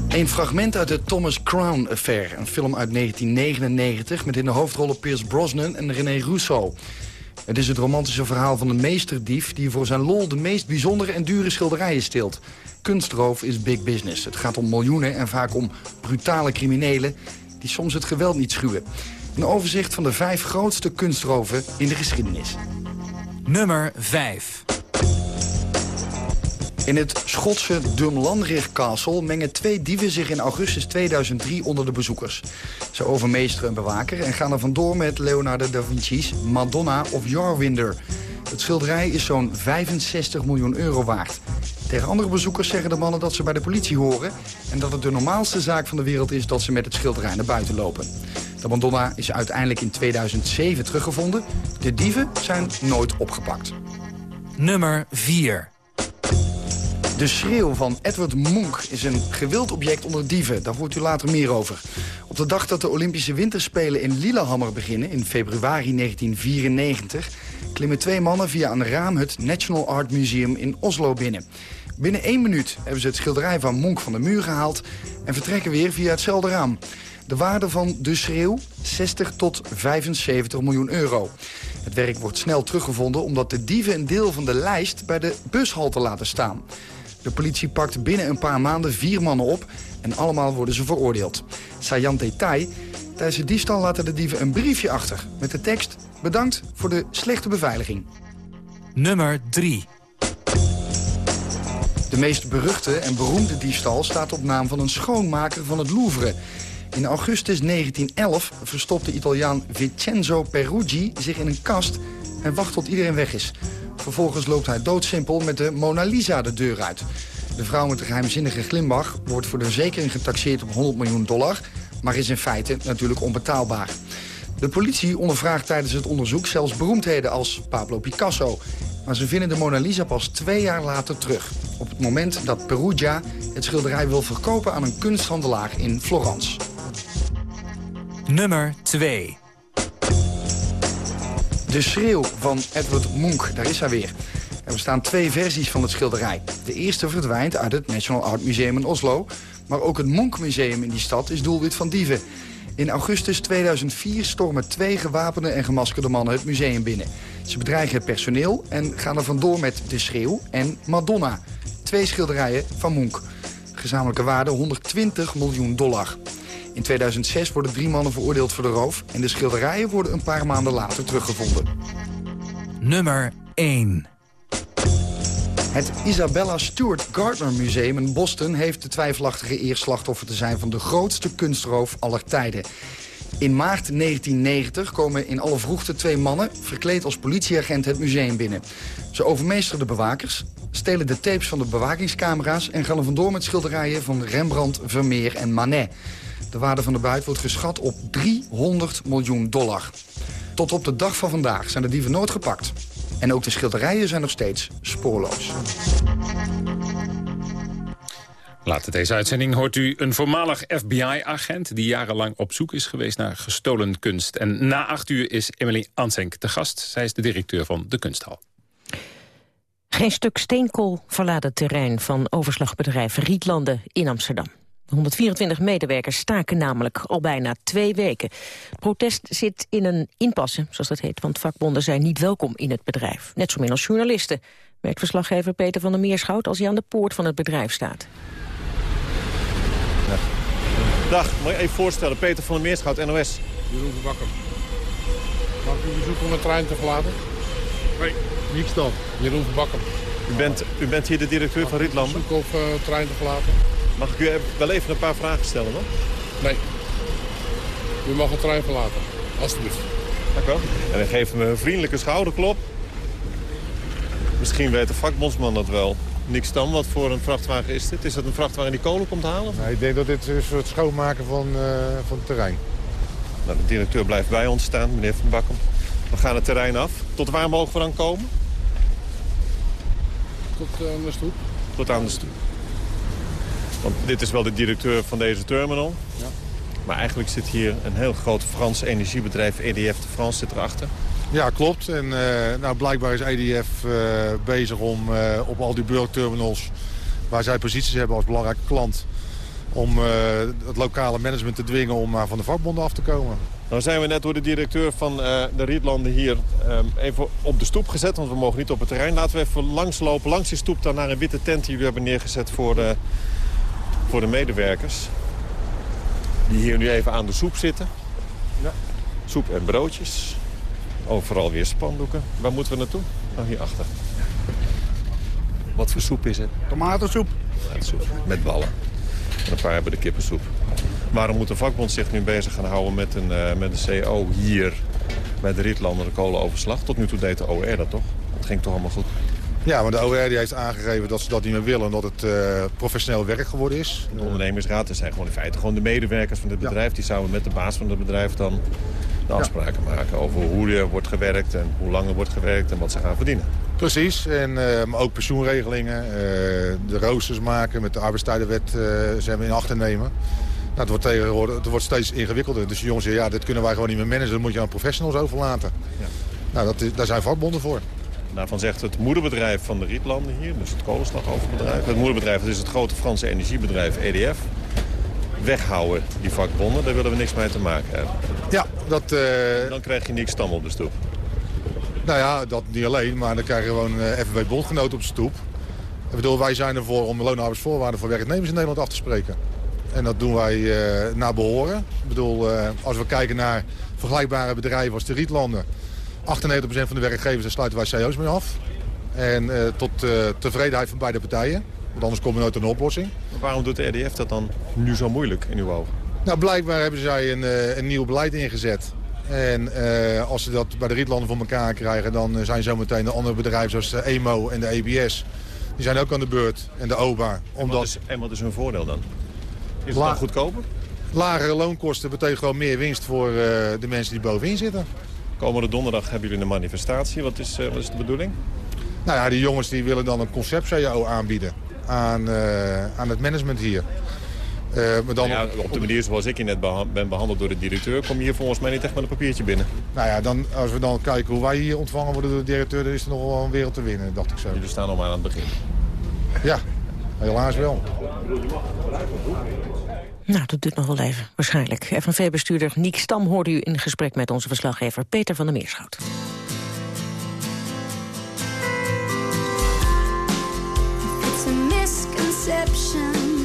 Een fragment uit de Thomas Crown Affair, een film uit 1999... met in de hoofdrollen Pierce Brosnan en René Rousseau. Het is het romantische verhaal van een meesterdief... die voor zijn lol de meest bijzondere en dure schilderijen steelt. Kunstroof is big business. Het gaat om miljoenen en vaak om brutale criminelen... die soms het geweld niet schuwen. Een overzicht van de vijf grootste kunstroven in de geschiedenis. Nummer 5. In het Schotse Dumlanrig Castle mengen twee dieven zich in augustus 2003 onder de bezoekers. Ze overmeesteren een bewaker en gaan er vandoor met Leonardo da Vinci's Madonna of Jarwinder. Het schilderij is zo'n 65 miljoen euro waard. Tegen andere bezoekers zeggen de mannen dat ze bij de politie horen... en dat het de normaalste zaak van de wereld is dat ze met het schilderij naar buiten lopen. De Madonna is uiteindelijk in 2007 teruggevonden. De dieven zijn nooit opgepakt. Nummer 4. De schreeuw van Edward Munch is een gewild object onder dieven. Daar hoort u later meer over. Op de dag dat de Olympische Winterspelen in Lillehammer beginnen... in februari 1994... klimmen twee mannen via een raam het National Art Museum in Oslo binnen. Binnen één minuut hebben ze het schilderij van Munch van de muur gehaald... en vertrekken weer via hetzelfde raam. De waarde van de schreeuw 60 tot 75 miljoen euro. Het werk wordt snel teruggevonden omdat de dieven een deel van de lijst... bij de bushalte laten staan. De politie pakt binnen een paar maanden vier mannen op en allemaal worden ze veroordeeld. Saillant detail, tijdens de diefstal laten de dieven een briefje achter met de tekst... bedankt voor de slechte beveiliging. Nummer 3. De meest beruchte en beroemde diefstal staat op naam van een schoonmaker van het Louvre. In augustus 1911 verstopt de Italiaan Vincenzo Peruggi zich in een kast en wacht tot iedereen weg is. Vervolgens loopt hij doodsimpel met de Mona Lisa de deur uit. De vrouw met de geheimzinnige glimlach wordt voor de verzekering getaxeerd op 100 miljoen dollar... maar is in feite natuurlijk onbetaalbaar. De politie ondervraagt tijdens het onderzoek zelfs beroemdheden als Pablo Picasso. Maar ze vinden de Mona Lisa pas twee jaar later terug. Op het moment dat Perugia het schilderij wil verkopen aan een kunsthandelaar in Florence. Nummer 2. De schreeuw van Edward Munch, daar is hij weer. Er bestaan twee versies van het schilderij. De eerste verdwijnt uit het National Art Museum in Oslo... maar ook het Munch Museum in die stad is doelwit van dieven. In augustus 2004 stormen twee gewapende en gemaskerde mannen het museum binnen. Ze bedreigen het personeel en gaan er vandoor met De Schreeuw en Madonna. Twee schilderijen van Munch. Gezamenlijke waarde 120 miljoen dollar. In 2006 worden drie mannen veroordeeld voor de roof... en de schilderijen worden een paar maanden later teruggevonden. Nummer 1. Het Isabella Stewart Gardner Museum in Boston... heeft de twijfelachtige eer slachtoffer te zijn van de grootste kunstroof aller tijden. In maart 1990 komen in alle vroegte twee mannen... verkleed als politieagent het museum binnen. Ze overmeesteren de bewakers, stelen de tapes van de bewakingscamera's... en gaan er vandoor met schilderijen van Rembrandt, Vermeer en Manet. De waarde van de buit wordt geschat op 300 miljoen dollar. Tot op de dag van vandaag zijn de dieven nooit gepakt. En ook de schilderijen zijn nog steeds spoorloos. Later deze uitzending hoort u een voormalig FBI-agent... die jarenlang op zoek is geweest naar gestolen kunst. En na acht uur is Emily Ansenk te gast. Zij is de directeur van de Kunsthal. Geen stuk steenkool verlaat het terrein van overslagbedrijf Rietlanden in Amsterdam. De 124 medewerkers staken namelijk al bijna twee weken. Het protest zit in een impasse, zoals dat heet... want vakbonden zijn niet welkom in het bedrijf. Net zo min als journalisten, merkt verslaggever Peter van der Meerschout... als hij aan de poort van het bedrijf staat. Dag, moet je even voorstellen, Peter van der Meerschout, NOS. Jeroen Bakker. Mag ik u bezoeken om een trein te verlaten? Nee, niks dan. Jeroen Bakker. U bent, u bent hier de directeur van Rietlanden? Zoek of uh, trein te verlaten. Mag ik u wel even een paar vragen stellen, dan? Nee. U mag een trein verlaten, alstublieft. Dank u wel. En dan geeft me een vriendelijke schouderklop. Misschien weet de vakbondsman dat wel. Niks dan, wat voor een vrachtwagen is dit? Is dat een vrachtwagen die kolen komt halen? Nee, ik denk dat dit is het schoonmaken van, uh, van het terrein. Nou, de directeur blijft bij ons staan, meneer Van Bakken. We gaan het terrein af. Tot waar mogen we dan komen? Tot uh, aan de stoep. Tot aan de stoep. Want dit is wel de directeur van deze terminal. Ja. Maar eigenlijk zit hier een heel groot Frans energiebedrijf, EDF de France, zit erachter. Ja, klopt. En uh, nou, blijkbaar is EDF uh, bezig om uh, op al die bulkterminals... waar zij posities hebben als belangrijke klant... om het lokale management te dwingen om van de vakbonden af te komen. Nou zijn we net door de directeur van de Rietlanden hier um, even op de stoep gezet. Want we mogen niet op het terrein. Laten we even langslopen, langs die stoep dan naar een witte tent... die we hebben neergezet voor de, voor de medewerkers. Die hier nu even aan de soep zitten. Ja. Soep en broodjes. Overal weer spandoeken. Waar moeten we naartoe? Oh, hierachter. Wat voor soep is het? Tomatensoep. Tomatensoep. Met ballen. En een paar hebben de kippensoep. Waarom moet de vakbond zich nu bezig gaan houden met een, uh, met een CO hier bij de Rietlanden, de kolenoverslag? Tot nu toe deed de OR dat toch? Dat ging toch allemaal goed? Ja, maar de OR die heeft aangegeven dat ze dat niet meer willen... omdat het uh, professioneel werk geworden is. De ondernemingsraad zijn gewoon in feite gewoon de medewerkers van het bedrijf. Ja. Die zouden met de baas van het bedrijf dan de afspraken ja. maken... over hoe er wordt gewerkt en hoe lang er wordt gewerkt en wat ze gaan verdienen. Precies, en, uh, maar ook pensioenregelingen, uh, de roosters maken... met de arbeidstijdenwet ze hebben in acht te nemen. Nou, het, wordt tegenwoordig, het wordt steeds ingewikkelder. Dus de jongens zeggen, ja, dit kunnen wij gewoon niet meer managen. Dat moet je aan professionals overlaten. Ja. Nou, dat is, daar zijn vakbonden voor. Daarvan zegt het moederbedrijf van de Rietlanden hier, dus het kolenslagoverbedrijf. Het moederbedrijf dat is het grote Franse energiebedrijf EDF. Weghouden die vakbonden, daar willen we niks mee te maken hebben. Ja, dat... Uh... Dan krijg je niks stam op de stoep. Nou ja, dat niet alleen, maar dan krijg je gewoon uh, FNW bondgenoten op de stoep. Ik bedoel, wij zijn ervoor om de loonarbeidsvoorwaarden voor werknemers in Nederland af te spreken. En dat doen wij uh, naar behoren. Ik bedoel, als we kijken naar vergelijkbare bedrijven als de Rietlanden 98% van de werkgevers, daar sluiten wij CO's mee af. En uh, tot uh, tevredenheid van beide partijen. Want anders komen we nooit tot een oplossing. Maar waarom doet de RDF dat dan nu zo moeilijk in uw ogen? Nou, blijkbaar hebben zij een, uh, een nieuw beleid ingezet. En eh, als ze dat bij de rietlanden voor elkaar krijgen... dan eh, zijn zometeen de andere bedrijven zoals de EMO en de EBS... die zijn ook aan de beurt. En de OBA. En, wat is, en wat is hun voordeel dan? Is het dan goedkoper? Lagere loonkosten betekent gewoon meer winst voor de mensen die bovenin zitten. Komende donderdag hebben jullie een manifestatie. Wat is, uh, wat is de bedoeling? Nou ja, die jongens die willen dan een concept-CAO aanbieden aan, uh, aan het management hier. maar dan ja, op de manier zoals ik hier net beha ben behandeld door de directeur... kom je hier volgens mij niet echt met een papiertje binnen. Nou ja, dan, als we dan kijken hoe wij hier ontvangen worden door de directeur... dan is er nog wel een wereld te winnen, dacht ik zo. Jullie staan nog maar aan het begin. Ja, helaas wel. Nou, dat duurt nog wel even, waarschijnlijk. FNV-bestuurder Niek Stam hoorde u in gesprek met onze verslaggever Peter van der Meerschout. It's a misconception.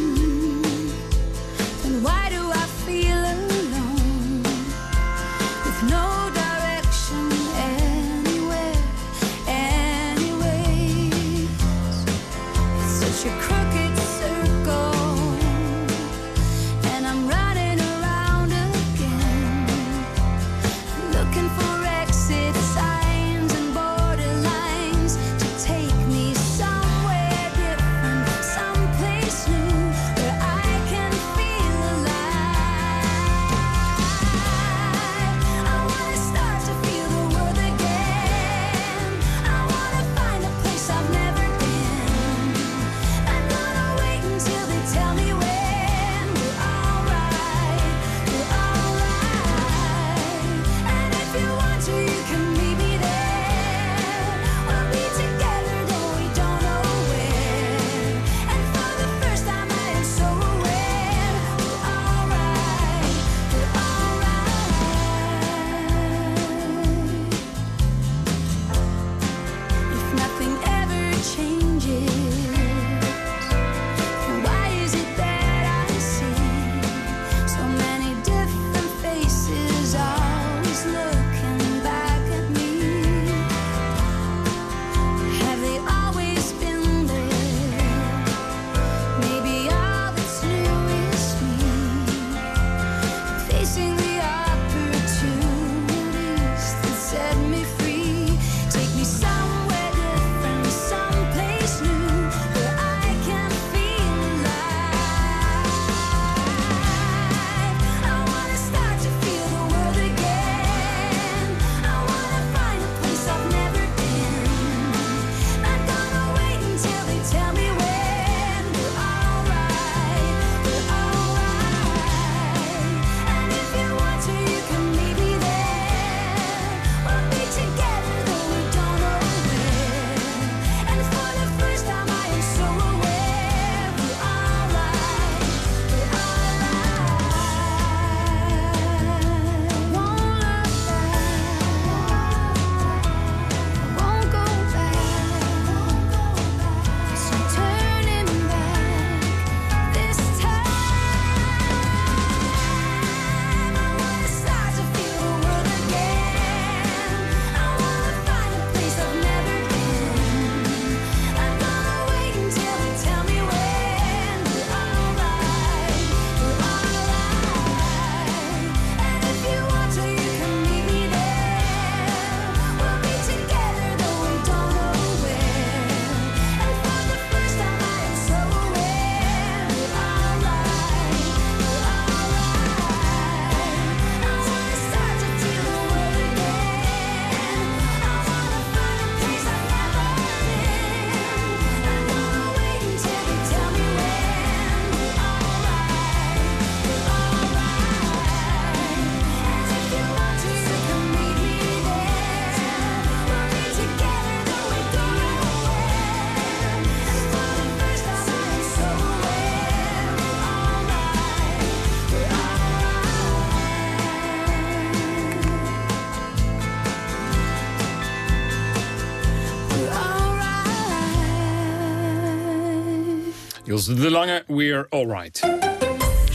Niels de Lange, we're alright.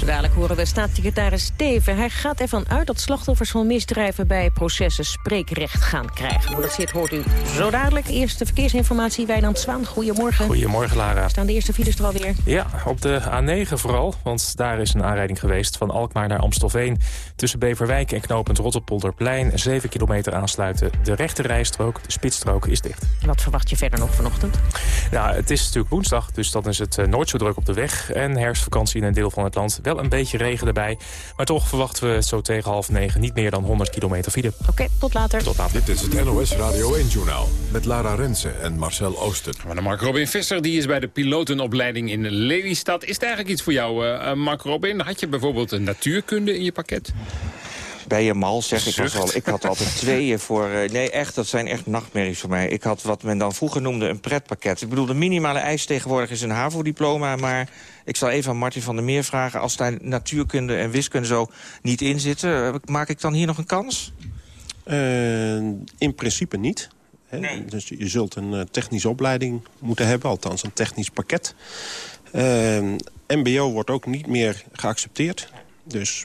Zo dadelijk horen we staatssecretaris Steven. Hij gaat ervan uit dat slachtoffers van misdrijven bij processen spreekrecht gaan krijgen. Hoe dat zit hoort u zo dadelijk. Eerste verkeersinformatie, Wijnand Zwaan. Goedemorgen. Goedemorgen, Lara. Staan de eerste files er alweer? Ja, op de A9 vooral, want daar is een aanrijding geweest van Alkmaar naar Amstelveen. Tussen Beverwijk en knooppunt Rotterpolderplein, 7 kilometer aansluiten. De rechte rijstrook, de spitsstrook, is dicht. Wat verwacht je verder nog vanochtend? Nou, het is natuurlijk woensdag, dus dan is het eh, nooit zo druk op de weg. En herfstvakantie in een deel van het land. Wel een beetje regen erbij. Maar toch verwachten we zo tegen half negen niet meer dan 100 kilometer file. Oké, tot later. Tot later. Dit is het NOS Radio 1-journaal met Lara Rensen en Marcel Ooster. Maar dan Mark Robin Visser die is bij de pilotenopleiding in Lelystad. Is het eigenlijk iets voor jou, eh, eh, Mark Robin? Had je bijvoorbeeld een natuurkunde in je pakket? Bij je mal zeg ik was Zucht. al. Ik had altijd tweeën voor... eh, nee, echt, dat zijn echt nachtmerries voor mij. Ik had wat men dan vroeger noemde een pretpakket. Ik bedoel, de minimale eis tegenwoordig is een HAVO-diploma... maar ik zal even aan Martin van der Meer vragen... als daar natuurkunde en wiskunde zo niet in zitten... eh, maak ik dan hier nog een kans? Eh, in principe niet. Hè. Dus je zult een technische opleiding moeten hebben, althans een technisch pakket. MBO wordt ook niet meer geaccepteerd. Dus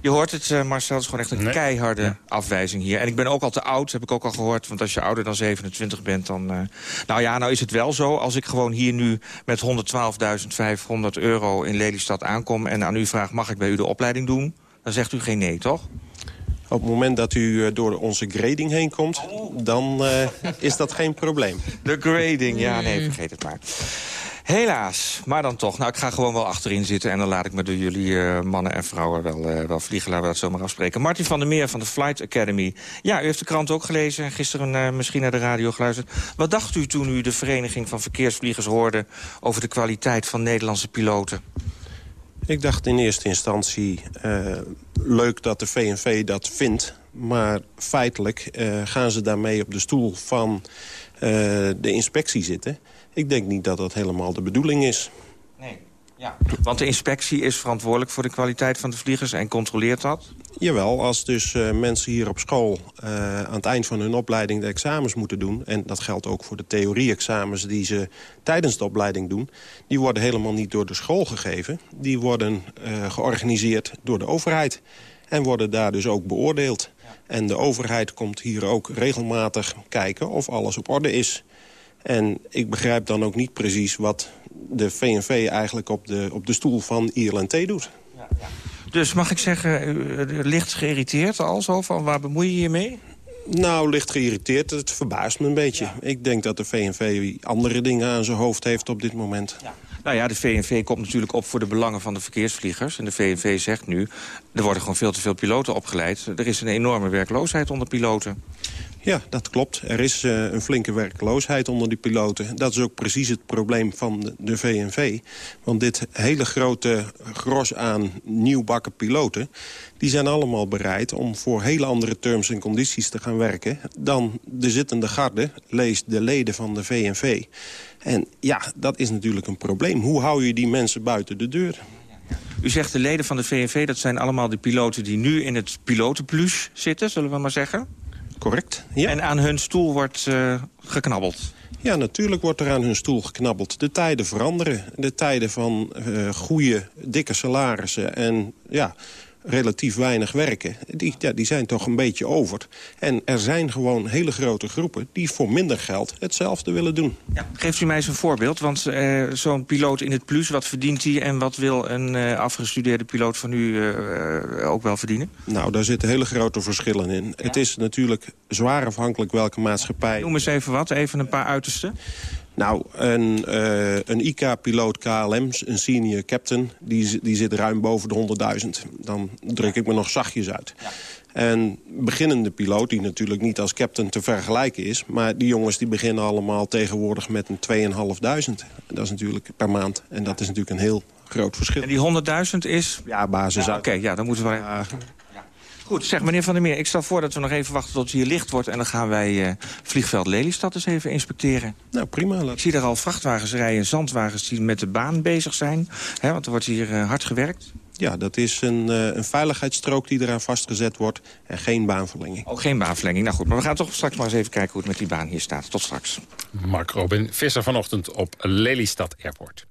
Je hoort het, eh, Marcel, het is gewoon echt een Nee. keiharde afwijzing hier. En ik ben ook al te oud, heb ik ook al gehoord. Want als je ouder dan 27 bent, dan... eh, Nou ja, nou is het wel zo. Als ik gewoon hier nu met 112.500 euro in Lelystad aankom... en aan u vraag, mag ik bij u de opleiding doen? Dan zegt u geen nee, toch? op het moment dat u eh, door onze grading heen komt... dan eh, is dat geen probleem. De grading, ja, nee, vergeet het maar. Helaas, maar dan toch. Nou, ik ga gewoon wel achterin zitten... en dan laat ik me door jullie eh, mannen en vrouwen wel, eh, wel vliegen. Laten we dat zomaar afspreken. Martin van der Meer van de Flight Academy. Ja, u heeft de krant ook gelezen en gisteren eh, misschien naar de radio geluisterd. Wat dacht u toen u de Vereniging van Verkeersvliegers hoorde... over de kwaliteit van Nederlandse piloten? Ik dacht in eerste instantie, leuk dat de VNV dat vindt. Maar feitelijk gaan ze daarmee op de stoel van de inspectie zitten. Ik denk niet dat dat helemaal de bedoeling is. Nee, ja. Want de inspectie is verantwoordelijk voor de kwaliteit van de vliegers... en controleert dat? Jawel, als dus eh, mensen hier op school eh, aan het eind van hun opleiding de examens moeten doen... en dat geldt ook voor de theorie-examens die ze tijdens de opleiding doen... die worden helemaal niet door de school gegeven. Die worden eh, georganiseerd door de overheid en worden daar dus ook beoordeeld. En de overheid komt hier ook regelmatig kijken of alles op orde is. En ik begrijp dan ook niet precies wat de VNV eigenlijk op de, op de stoel van ILNT doet. Dus mag ik zeggen, licht geïrriteerd al zo? Van waar bemoei je je mee? Nou, licht geïrriteerd. Het verbaast me een beetje. Ik denk dat de VNV andere dingen aan zijn hoofd heeft op dit moment. Nou ja, de VNV komt natuurlijk op voor de belangen van de verkeersvliegers. En de VNV zegt nu, er worden gewoon veel te veel piloten opgeleid. Er is een enorme werkloosheid onder piloten. Ja, dat klopt. Er is eh, een flinke werkloosheid onder die piloten. Dat is ook precies het probleem van de, VNV. Want dit hele grote gros aan nieuwbakken piloten... die zijn allemaal bereid om voor hele andere terms en condities te gaan werken... dan de zittende garde, leest de leden van de VNV. En ja, dat is natuurlijk een probleem. Hoe hou je die mensen buiten de deur? U zegt de leden van de VNV, dat zijn allemaal de piloten die nu in het pilotenplus zitten, zullen we maar zeggen? Correct, ja. En aan hun stoel wordt eh, geknabbeld. Ja, natuurlijk wordt er aan hun stoel geknabbeld. De tijden veranderen. De tijden van eh goede, dikke salarissen en ja, relatief weinig werken... Die, ja, die zijn toch een beetje over. En er zijn gewoon hele grote groepen die voor minder geld hetzelfde willen doen. Geeft u mij eens een voorbeeld, want eh, zo'n piloot in het plus, wat verdient hij... en wat wil een eh, afgestudeerde piloot van u eh, ook wel verdienen? Nou, daar zitten hele grote verschillen in. Het is natuurlijk zwaar afhankelijk welke maatschappij... Noem eens even wat, even een paar uitersten. Nou, een, eh, een IK-piloot KLM, een senior captain, die, die zit ruim boven de 100.000. Dan druk ik me nog zachtjes uit. En beginnende piloot, die natuurlijk niet als captain te vergelijken is... maar die jongens die beginnen allemaal tegenwoordig met een 2.500. Dat is natuurlijk per maand. En dat is natuurlijk een heel groot verschil. En die 100.000 is? Ja, basis Oké, ja, dan moeten we... Goed, zeg meneer Van der Meer, ik stel voor dat we nog even wachten tot het hier licht wordt... en dan gaan wij eh, vliegveld Lelystad eens even inspecteren. Nou, prima. Ik zie daar al vrachtwagens rijden, zandwagens die met de baan bezig zijn. Hè, want er wordt hier eh, hard gewerkt. Ja, dat is een, eh, een veiligheidsstrook die eraan vastgezet wordt... en geen baanverlenging. Ook geen baanverlenging. Nou goed, maar we gaan toch straks maar eens even kijken hoe het met die baan hier staat. Tot straks. Mark Robin Visser vanochtend op Lelystad Airport.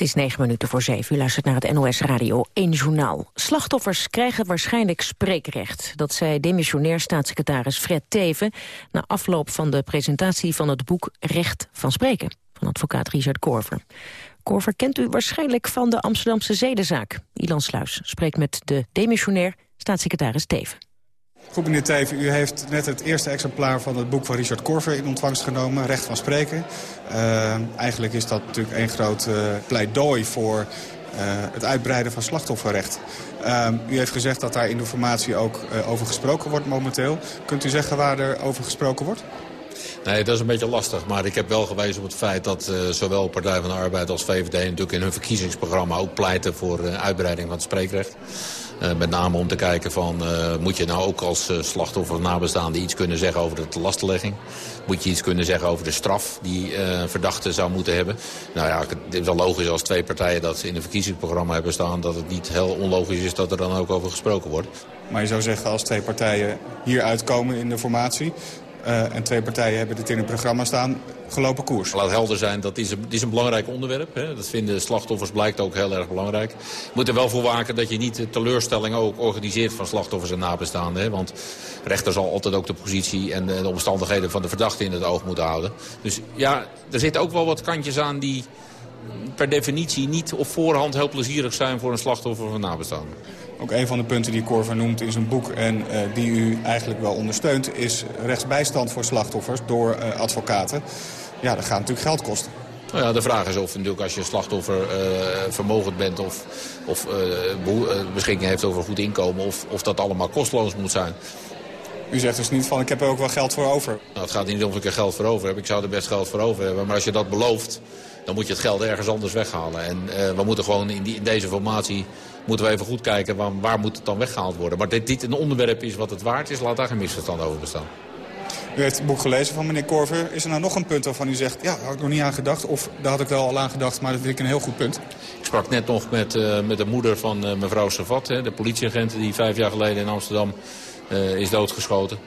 Het is negen minuten voor zeven. U luistert naar het NOS Radio 1 Journaal. Slachtoffers krijgen waarschijnlijk spreekrecht. Dat zei demissionair staatssecretaris Fred Teven... na afloop van de presentatie van het boek Recht van Spreken... van advocaat Richard Korver. Korver kent u waarschijnlijk van de Amsterdamse zedenzaak. Ilan Sluis spreekt met de demissionair staatssecretaris Teven. Goed, meneer Teven, u heeft net het eerste exemplaar van het boek van Richard Korver in ontvangst genomen, Recht van Spreken. Uh, eigenlijk is dat natuurlijk een groot uh, pleidooi voor uh, het uitbreiden van slachtofferrecht. u heeft gezegd dat daar in de formatie ook over gesproken wordt momenteel. Kunt u zeggen waar er over gesproken wordt? Nee, dat is een beetje lastig. Maar ik heb wel gewezen op het feit dat zowel Partij van de Arbeid als VVD... natuurlijk in hun verkiezingsprogramma ook pleiten voor uitbreiding van het spreekrecht. Uh, met name om te kijken van, moet je nou ook als slachtoffer of nabestaande iets kunnen zeggen over de lastenlegging? Moet je iets kunnen zeggen over de straf die verdachte zou moeten hebben? Nou ja, het is wel logisch als twee partijen dat in een verkiezingsprogramma hebben staan... dat het niet heel onlogisch is dat er dan ook over gesproken wordt. Maar je zou zeggen als twee partijen hier uitkomen in de formatie... Uh, en twee partijen hebben dit in hun programma staan, gelopen koers. Laat helder zijn, dat is een, is een belangrijk onderwerp. Hè. Dat vinden slachtoffers blijkt ook heel erg belangrijk. Je moet er wel voor waken dat je niet de teleurstelling ook organiseert van slachtoffers en nabestaanden. Hè. Want rechter zal altijd ook de positie en de omstandigheden van de verdachte in het oog moeten houden. Dus ja, er zitten ook wel wat kantjes aan die per definitie niet op voorhand heel plezierig zijn voor een slachtoffer of een nabestaande. Ook een van de punten die Corver noemt in zijn boek en uh, die u eigenlijk wel ondersteunt... is rechtsbijstand voor slachtoffers door uh, advocaten. Ja, dat gaat natuurlijk geld kosten. Nou ja, de vraag is of natuurlijk als je slachtoffer uh, vermogend bent... of, of beschikking heeft over goed inkomen... Of, of dat allemaal kosteloos moet zijn. U zegt dus niet van ik heb er ook wel geld voor over. Nou, het gaat niet of ik er geld voor over heb. Ik zou er best geld voor over hebben. Maar als je dat belooft, dan moet je het geld ergens anders weghalen. En we moeten gewoon in, die, in deze formatie moeten we even goed kijken waar, waar moet het dan weggehaald worden. Maar dit, dit een onderwerp is wat het waard is, laat daar geen misverstand over bestaan. U heeft het boek gelezen van meneer Korver. Is er nou nog een punt waarvan u zegt, ja, daar had ik nog niet aan gedacht. Of daar had ik wel al aan gedacht, maar dat vind ik een heel goed punt. Ik sprak net nog met, uh, met de moeder van uh, mevrouw Savat, hè, de politieagent die vijf jaar geleden in Amsterdam uh, is doodgeschoten.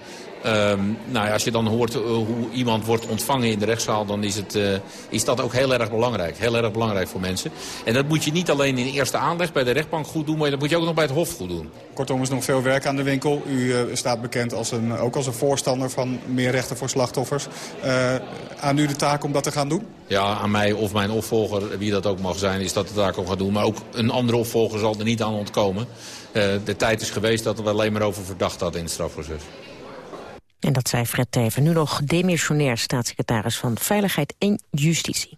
Um, nou ja, als je dan hoort uh, hoe iemand wordt ontvangen in de rechtszaal... dan is, het, uh, is dat ook heel erg belangrijk. Heel erg belangrijk voor mensen. En dat moet je niet alleen in eerste aanleg bij de rechtbank goed doen... maar dat moet je ook nog bij het hof goed doen. Kortom is nog veel werk aan de winkel. U uh, staat bekend als een, ook als een voorstander van meer rechten voor slachtoffers. aan u de taak om dat te gaan doen? Ja, aan mij of mijn opvolger, wie dat ook mag zijn, is dat de taak om gaan doen. Maar ook een andere opvolger zal er niet aan ontkomen. de tijd is geweest dat we alleen maar over verdacht hadden in het strafproces. En dat zei Fred Teven, nu nog demissionair staatssecretaris van Veiligheid en Justitie.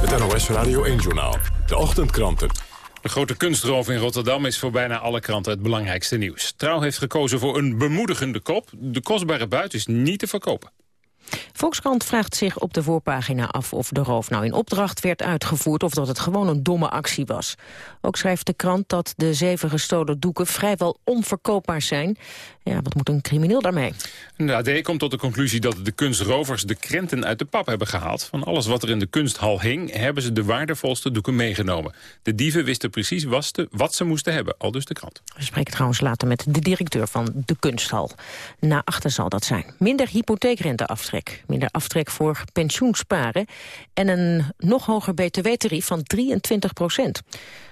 Het NOS Radio 1-journaal, de ochtendkranten. De grote kunstroof in Rotterdam is voor bijna alle kranten het belangrijkste nieuws. Trouw heeft gekozen voor een bemoedigende kop. De kostbare buit is niet te verkopen. Volkskrant vraagt zich op de voorpagina af of de roof nou in opdracht werd uitgevoerd of dat het gewoon een domme actie was. Ook schrijft de krant dat de zeven gestolen doeken vrijwel onverkoopbaar zijn. Ja, wat moet een crimineel daarmee? De AD komt tot de conclusie dat de kunstrovers de krenten uit de pap hebben gehaald. Van alles wat er in de kunsthal hing, hebben ze de waardevolste doeken meegenomen. De dieven wisten precies wat ze moesten hebben, al dus de krant. We spreken trouwens later met de directeur van de kunsthal. Na achter zal dat zijn. Minder hypotheekrenteaftrek, minder aftrek voor pensioensparen... en een nog hoger btw-tarief van 23 procent.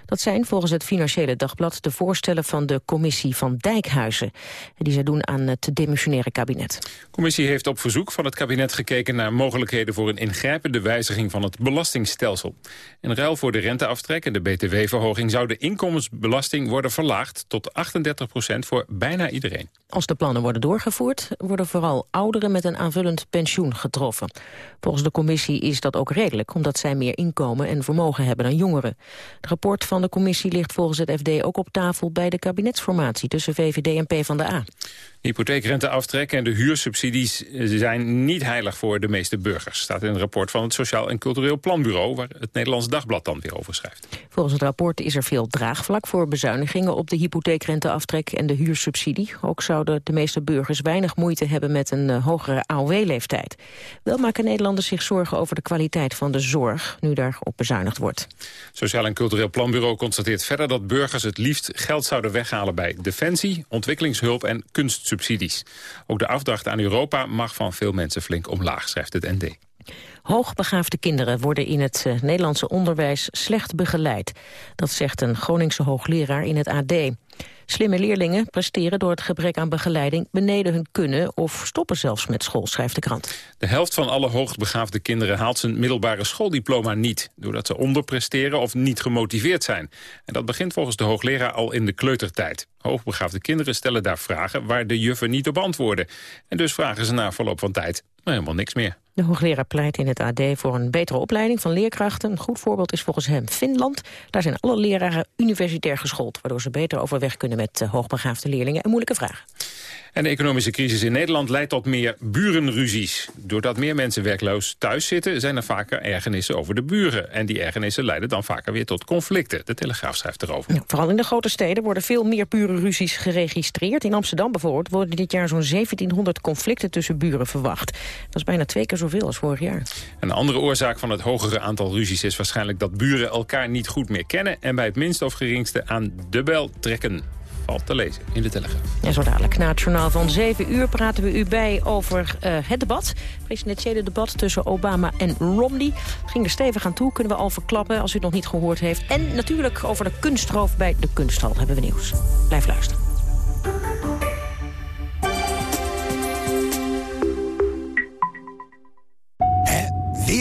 Dat zijn volgens het Financiële Dagblad de voorstellen van de commissie van Dijkhuizen. Die zij doen aan het demissionaire kabinet. De commissie heeft op verzoek van het kabinet gekeken naar mogelijkheden voor een ingrijpende wijziging van het belastingstelsel. In ruil voor de renteaftrek en de btw-verhoging zou de inkomensbelasting worden verlaagd tot 38 procent voor bijna iedereen. Als de plannen worden doorgevoerd, worden vooral ouderen met een aanvullend pensioen getroffen. Volgens de commissie is dat ook redelijk, omdat zij meer inkomen en vermogen hebben dan jongeren. Het rapport van de commissie ligt volgens het FD ook op tafel bij de kabinetsformatie tussen VVD en PvdA. Hypotheekrenteaftrek en de huursubsidies zijn niet heilig voor de meeste burgers. Staat in een rapport van het Sociaal en Cultureel Planbureau... waar het Nederlands Dagblad dan weer over schrijft. Volgens het rapport is er veel draagvlak voor bezuinigingen... op de hypotheekrenteaftrek en de huursubsidie. Ook zouden de meeste burgers weinig moeite hebben met een uh, hogere AOW-leeftijd. Wel maken Nederlanders zich zorgen over de kwaliteit van de zorg... nu daarop bezuinigd wordt. Sociaal en Cultureel Planbureau constateert verder dat burgers het liefst geld zouden weghalen bij defensie, ontwikkelingshulp en kunstsubsidies. Ook de afdracht aan Europa mag van veel mensen flink omlaag, schrijft het ND. Hoogbegaafde kinderen worden in het eh, Nederlandse onderwijs slecht begeleid. Dat zegt een Groningse hoogleraar in het AD. Slimme leerlingen presteren door het gebrek aan begeleiding beneden hun kunnen of stoppen zelfs met school, schrijft de krant. De helft van alle hoogbegaafde kinderen haalt zijn middelbare schooldiploma niet... doordat ze onderpresteren of niet gemotiveerd zijn. En dat begint volgens de hoogleraar al in de kleutertijd. Hoogbegaafde kinderen stellen daar vragen waar de juffen niet op antwoorden. En dus vragen ze na verloop van tijd helemaal niks meer. De hoogleraar pleit in het AD voor een betere opleiding van leerkrachten. Een goed voorbeeld is volgens hem Finland. Daar zijn alle leraren universitair geschoold... waardoor ze beter overweg kunnen met eh, hoogbegaafde leerlingen en moeilijke vragen. En de economische crisis in Nederland leidt tot meer burenruzies. Doordat meer mensen werkloos thuis zitten... zijn er vaker ergernissen over de buren. En die ergernissen leiden dan vaker weer tot conflicten. De Telegraaf schrijft erover. Ja, vooral in de grote steden worden veel meer burenruzies geregistreerd. In Amsterdam bijvoorbeeld worden dit jaar zo'n 1700 conflicten tussen buren verwacht. Dat is bijna twee keer zoveel als vorig jaar. Een andere oorzaak van het hogere aantal ruzies is waarschijnlijk dat buren elkaar niet goed meer kennen... en bij het minste of geringste aan de bel trekken valt te lezen in de Telegraaf. En zo dadelijk na het journaal van 7 uur praten we u bij over uh, het debat. Het presidentiële debat tussen Obama en Romney. Ging er stevig aan toe, kunnen we al verklappen als u het nog niet gehoord heeft. En natuurlijk over de kunstroof bij de kunsthal hebben we nieuws. Blijf luisteren.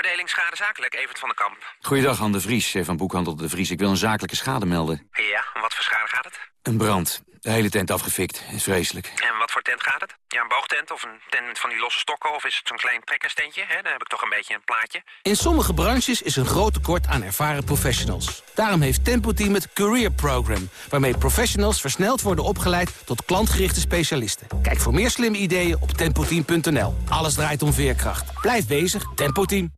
Beoordeling schade zakelijk, Evert van den Kamp. Goeiedag, Anne de Vries van Boekhandel de Vries. Ik wil een zakelijke schade melden. Ja, om wat voor schade gaat het? Een brand. De hele tent afgefikt. Is vreselijk. En wat voor tent gaat het? Ja, een boogtent of een tent met van die losse stokken... of is het zo'n klein trekkerstentje? Hè? Dan heb ik toch een beetje een plaatje. In sommige branches is een groot tekort aan ervaren professionals. Daarom heeft Tempo Team het Career Program... waarmee professionals versneld worden opgeleid tot klantgerichte specialisten. Kijk voor meer slimme ideeën op tempoteam.nl. Alles draait om veerkracht. Blijf bezig, Tempo Team.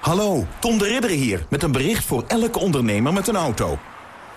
Hallo, Tom de Ridder hier, met een bericht voor elke ondernemer met een auto.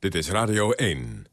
Dit is Radio 1.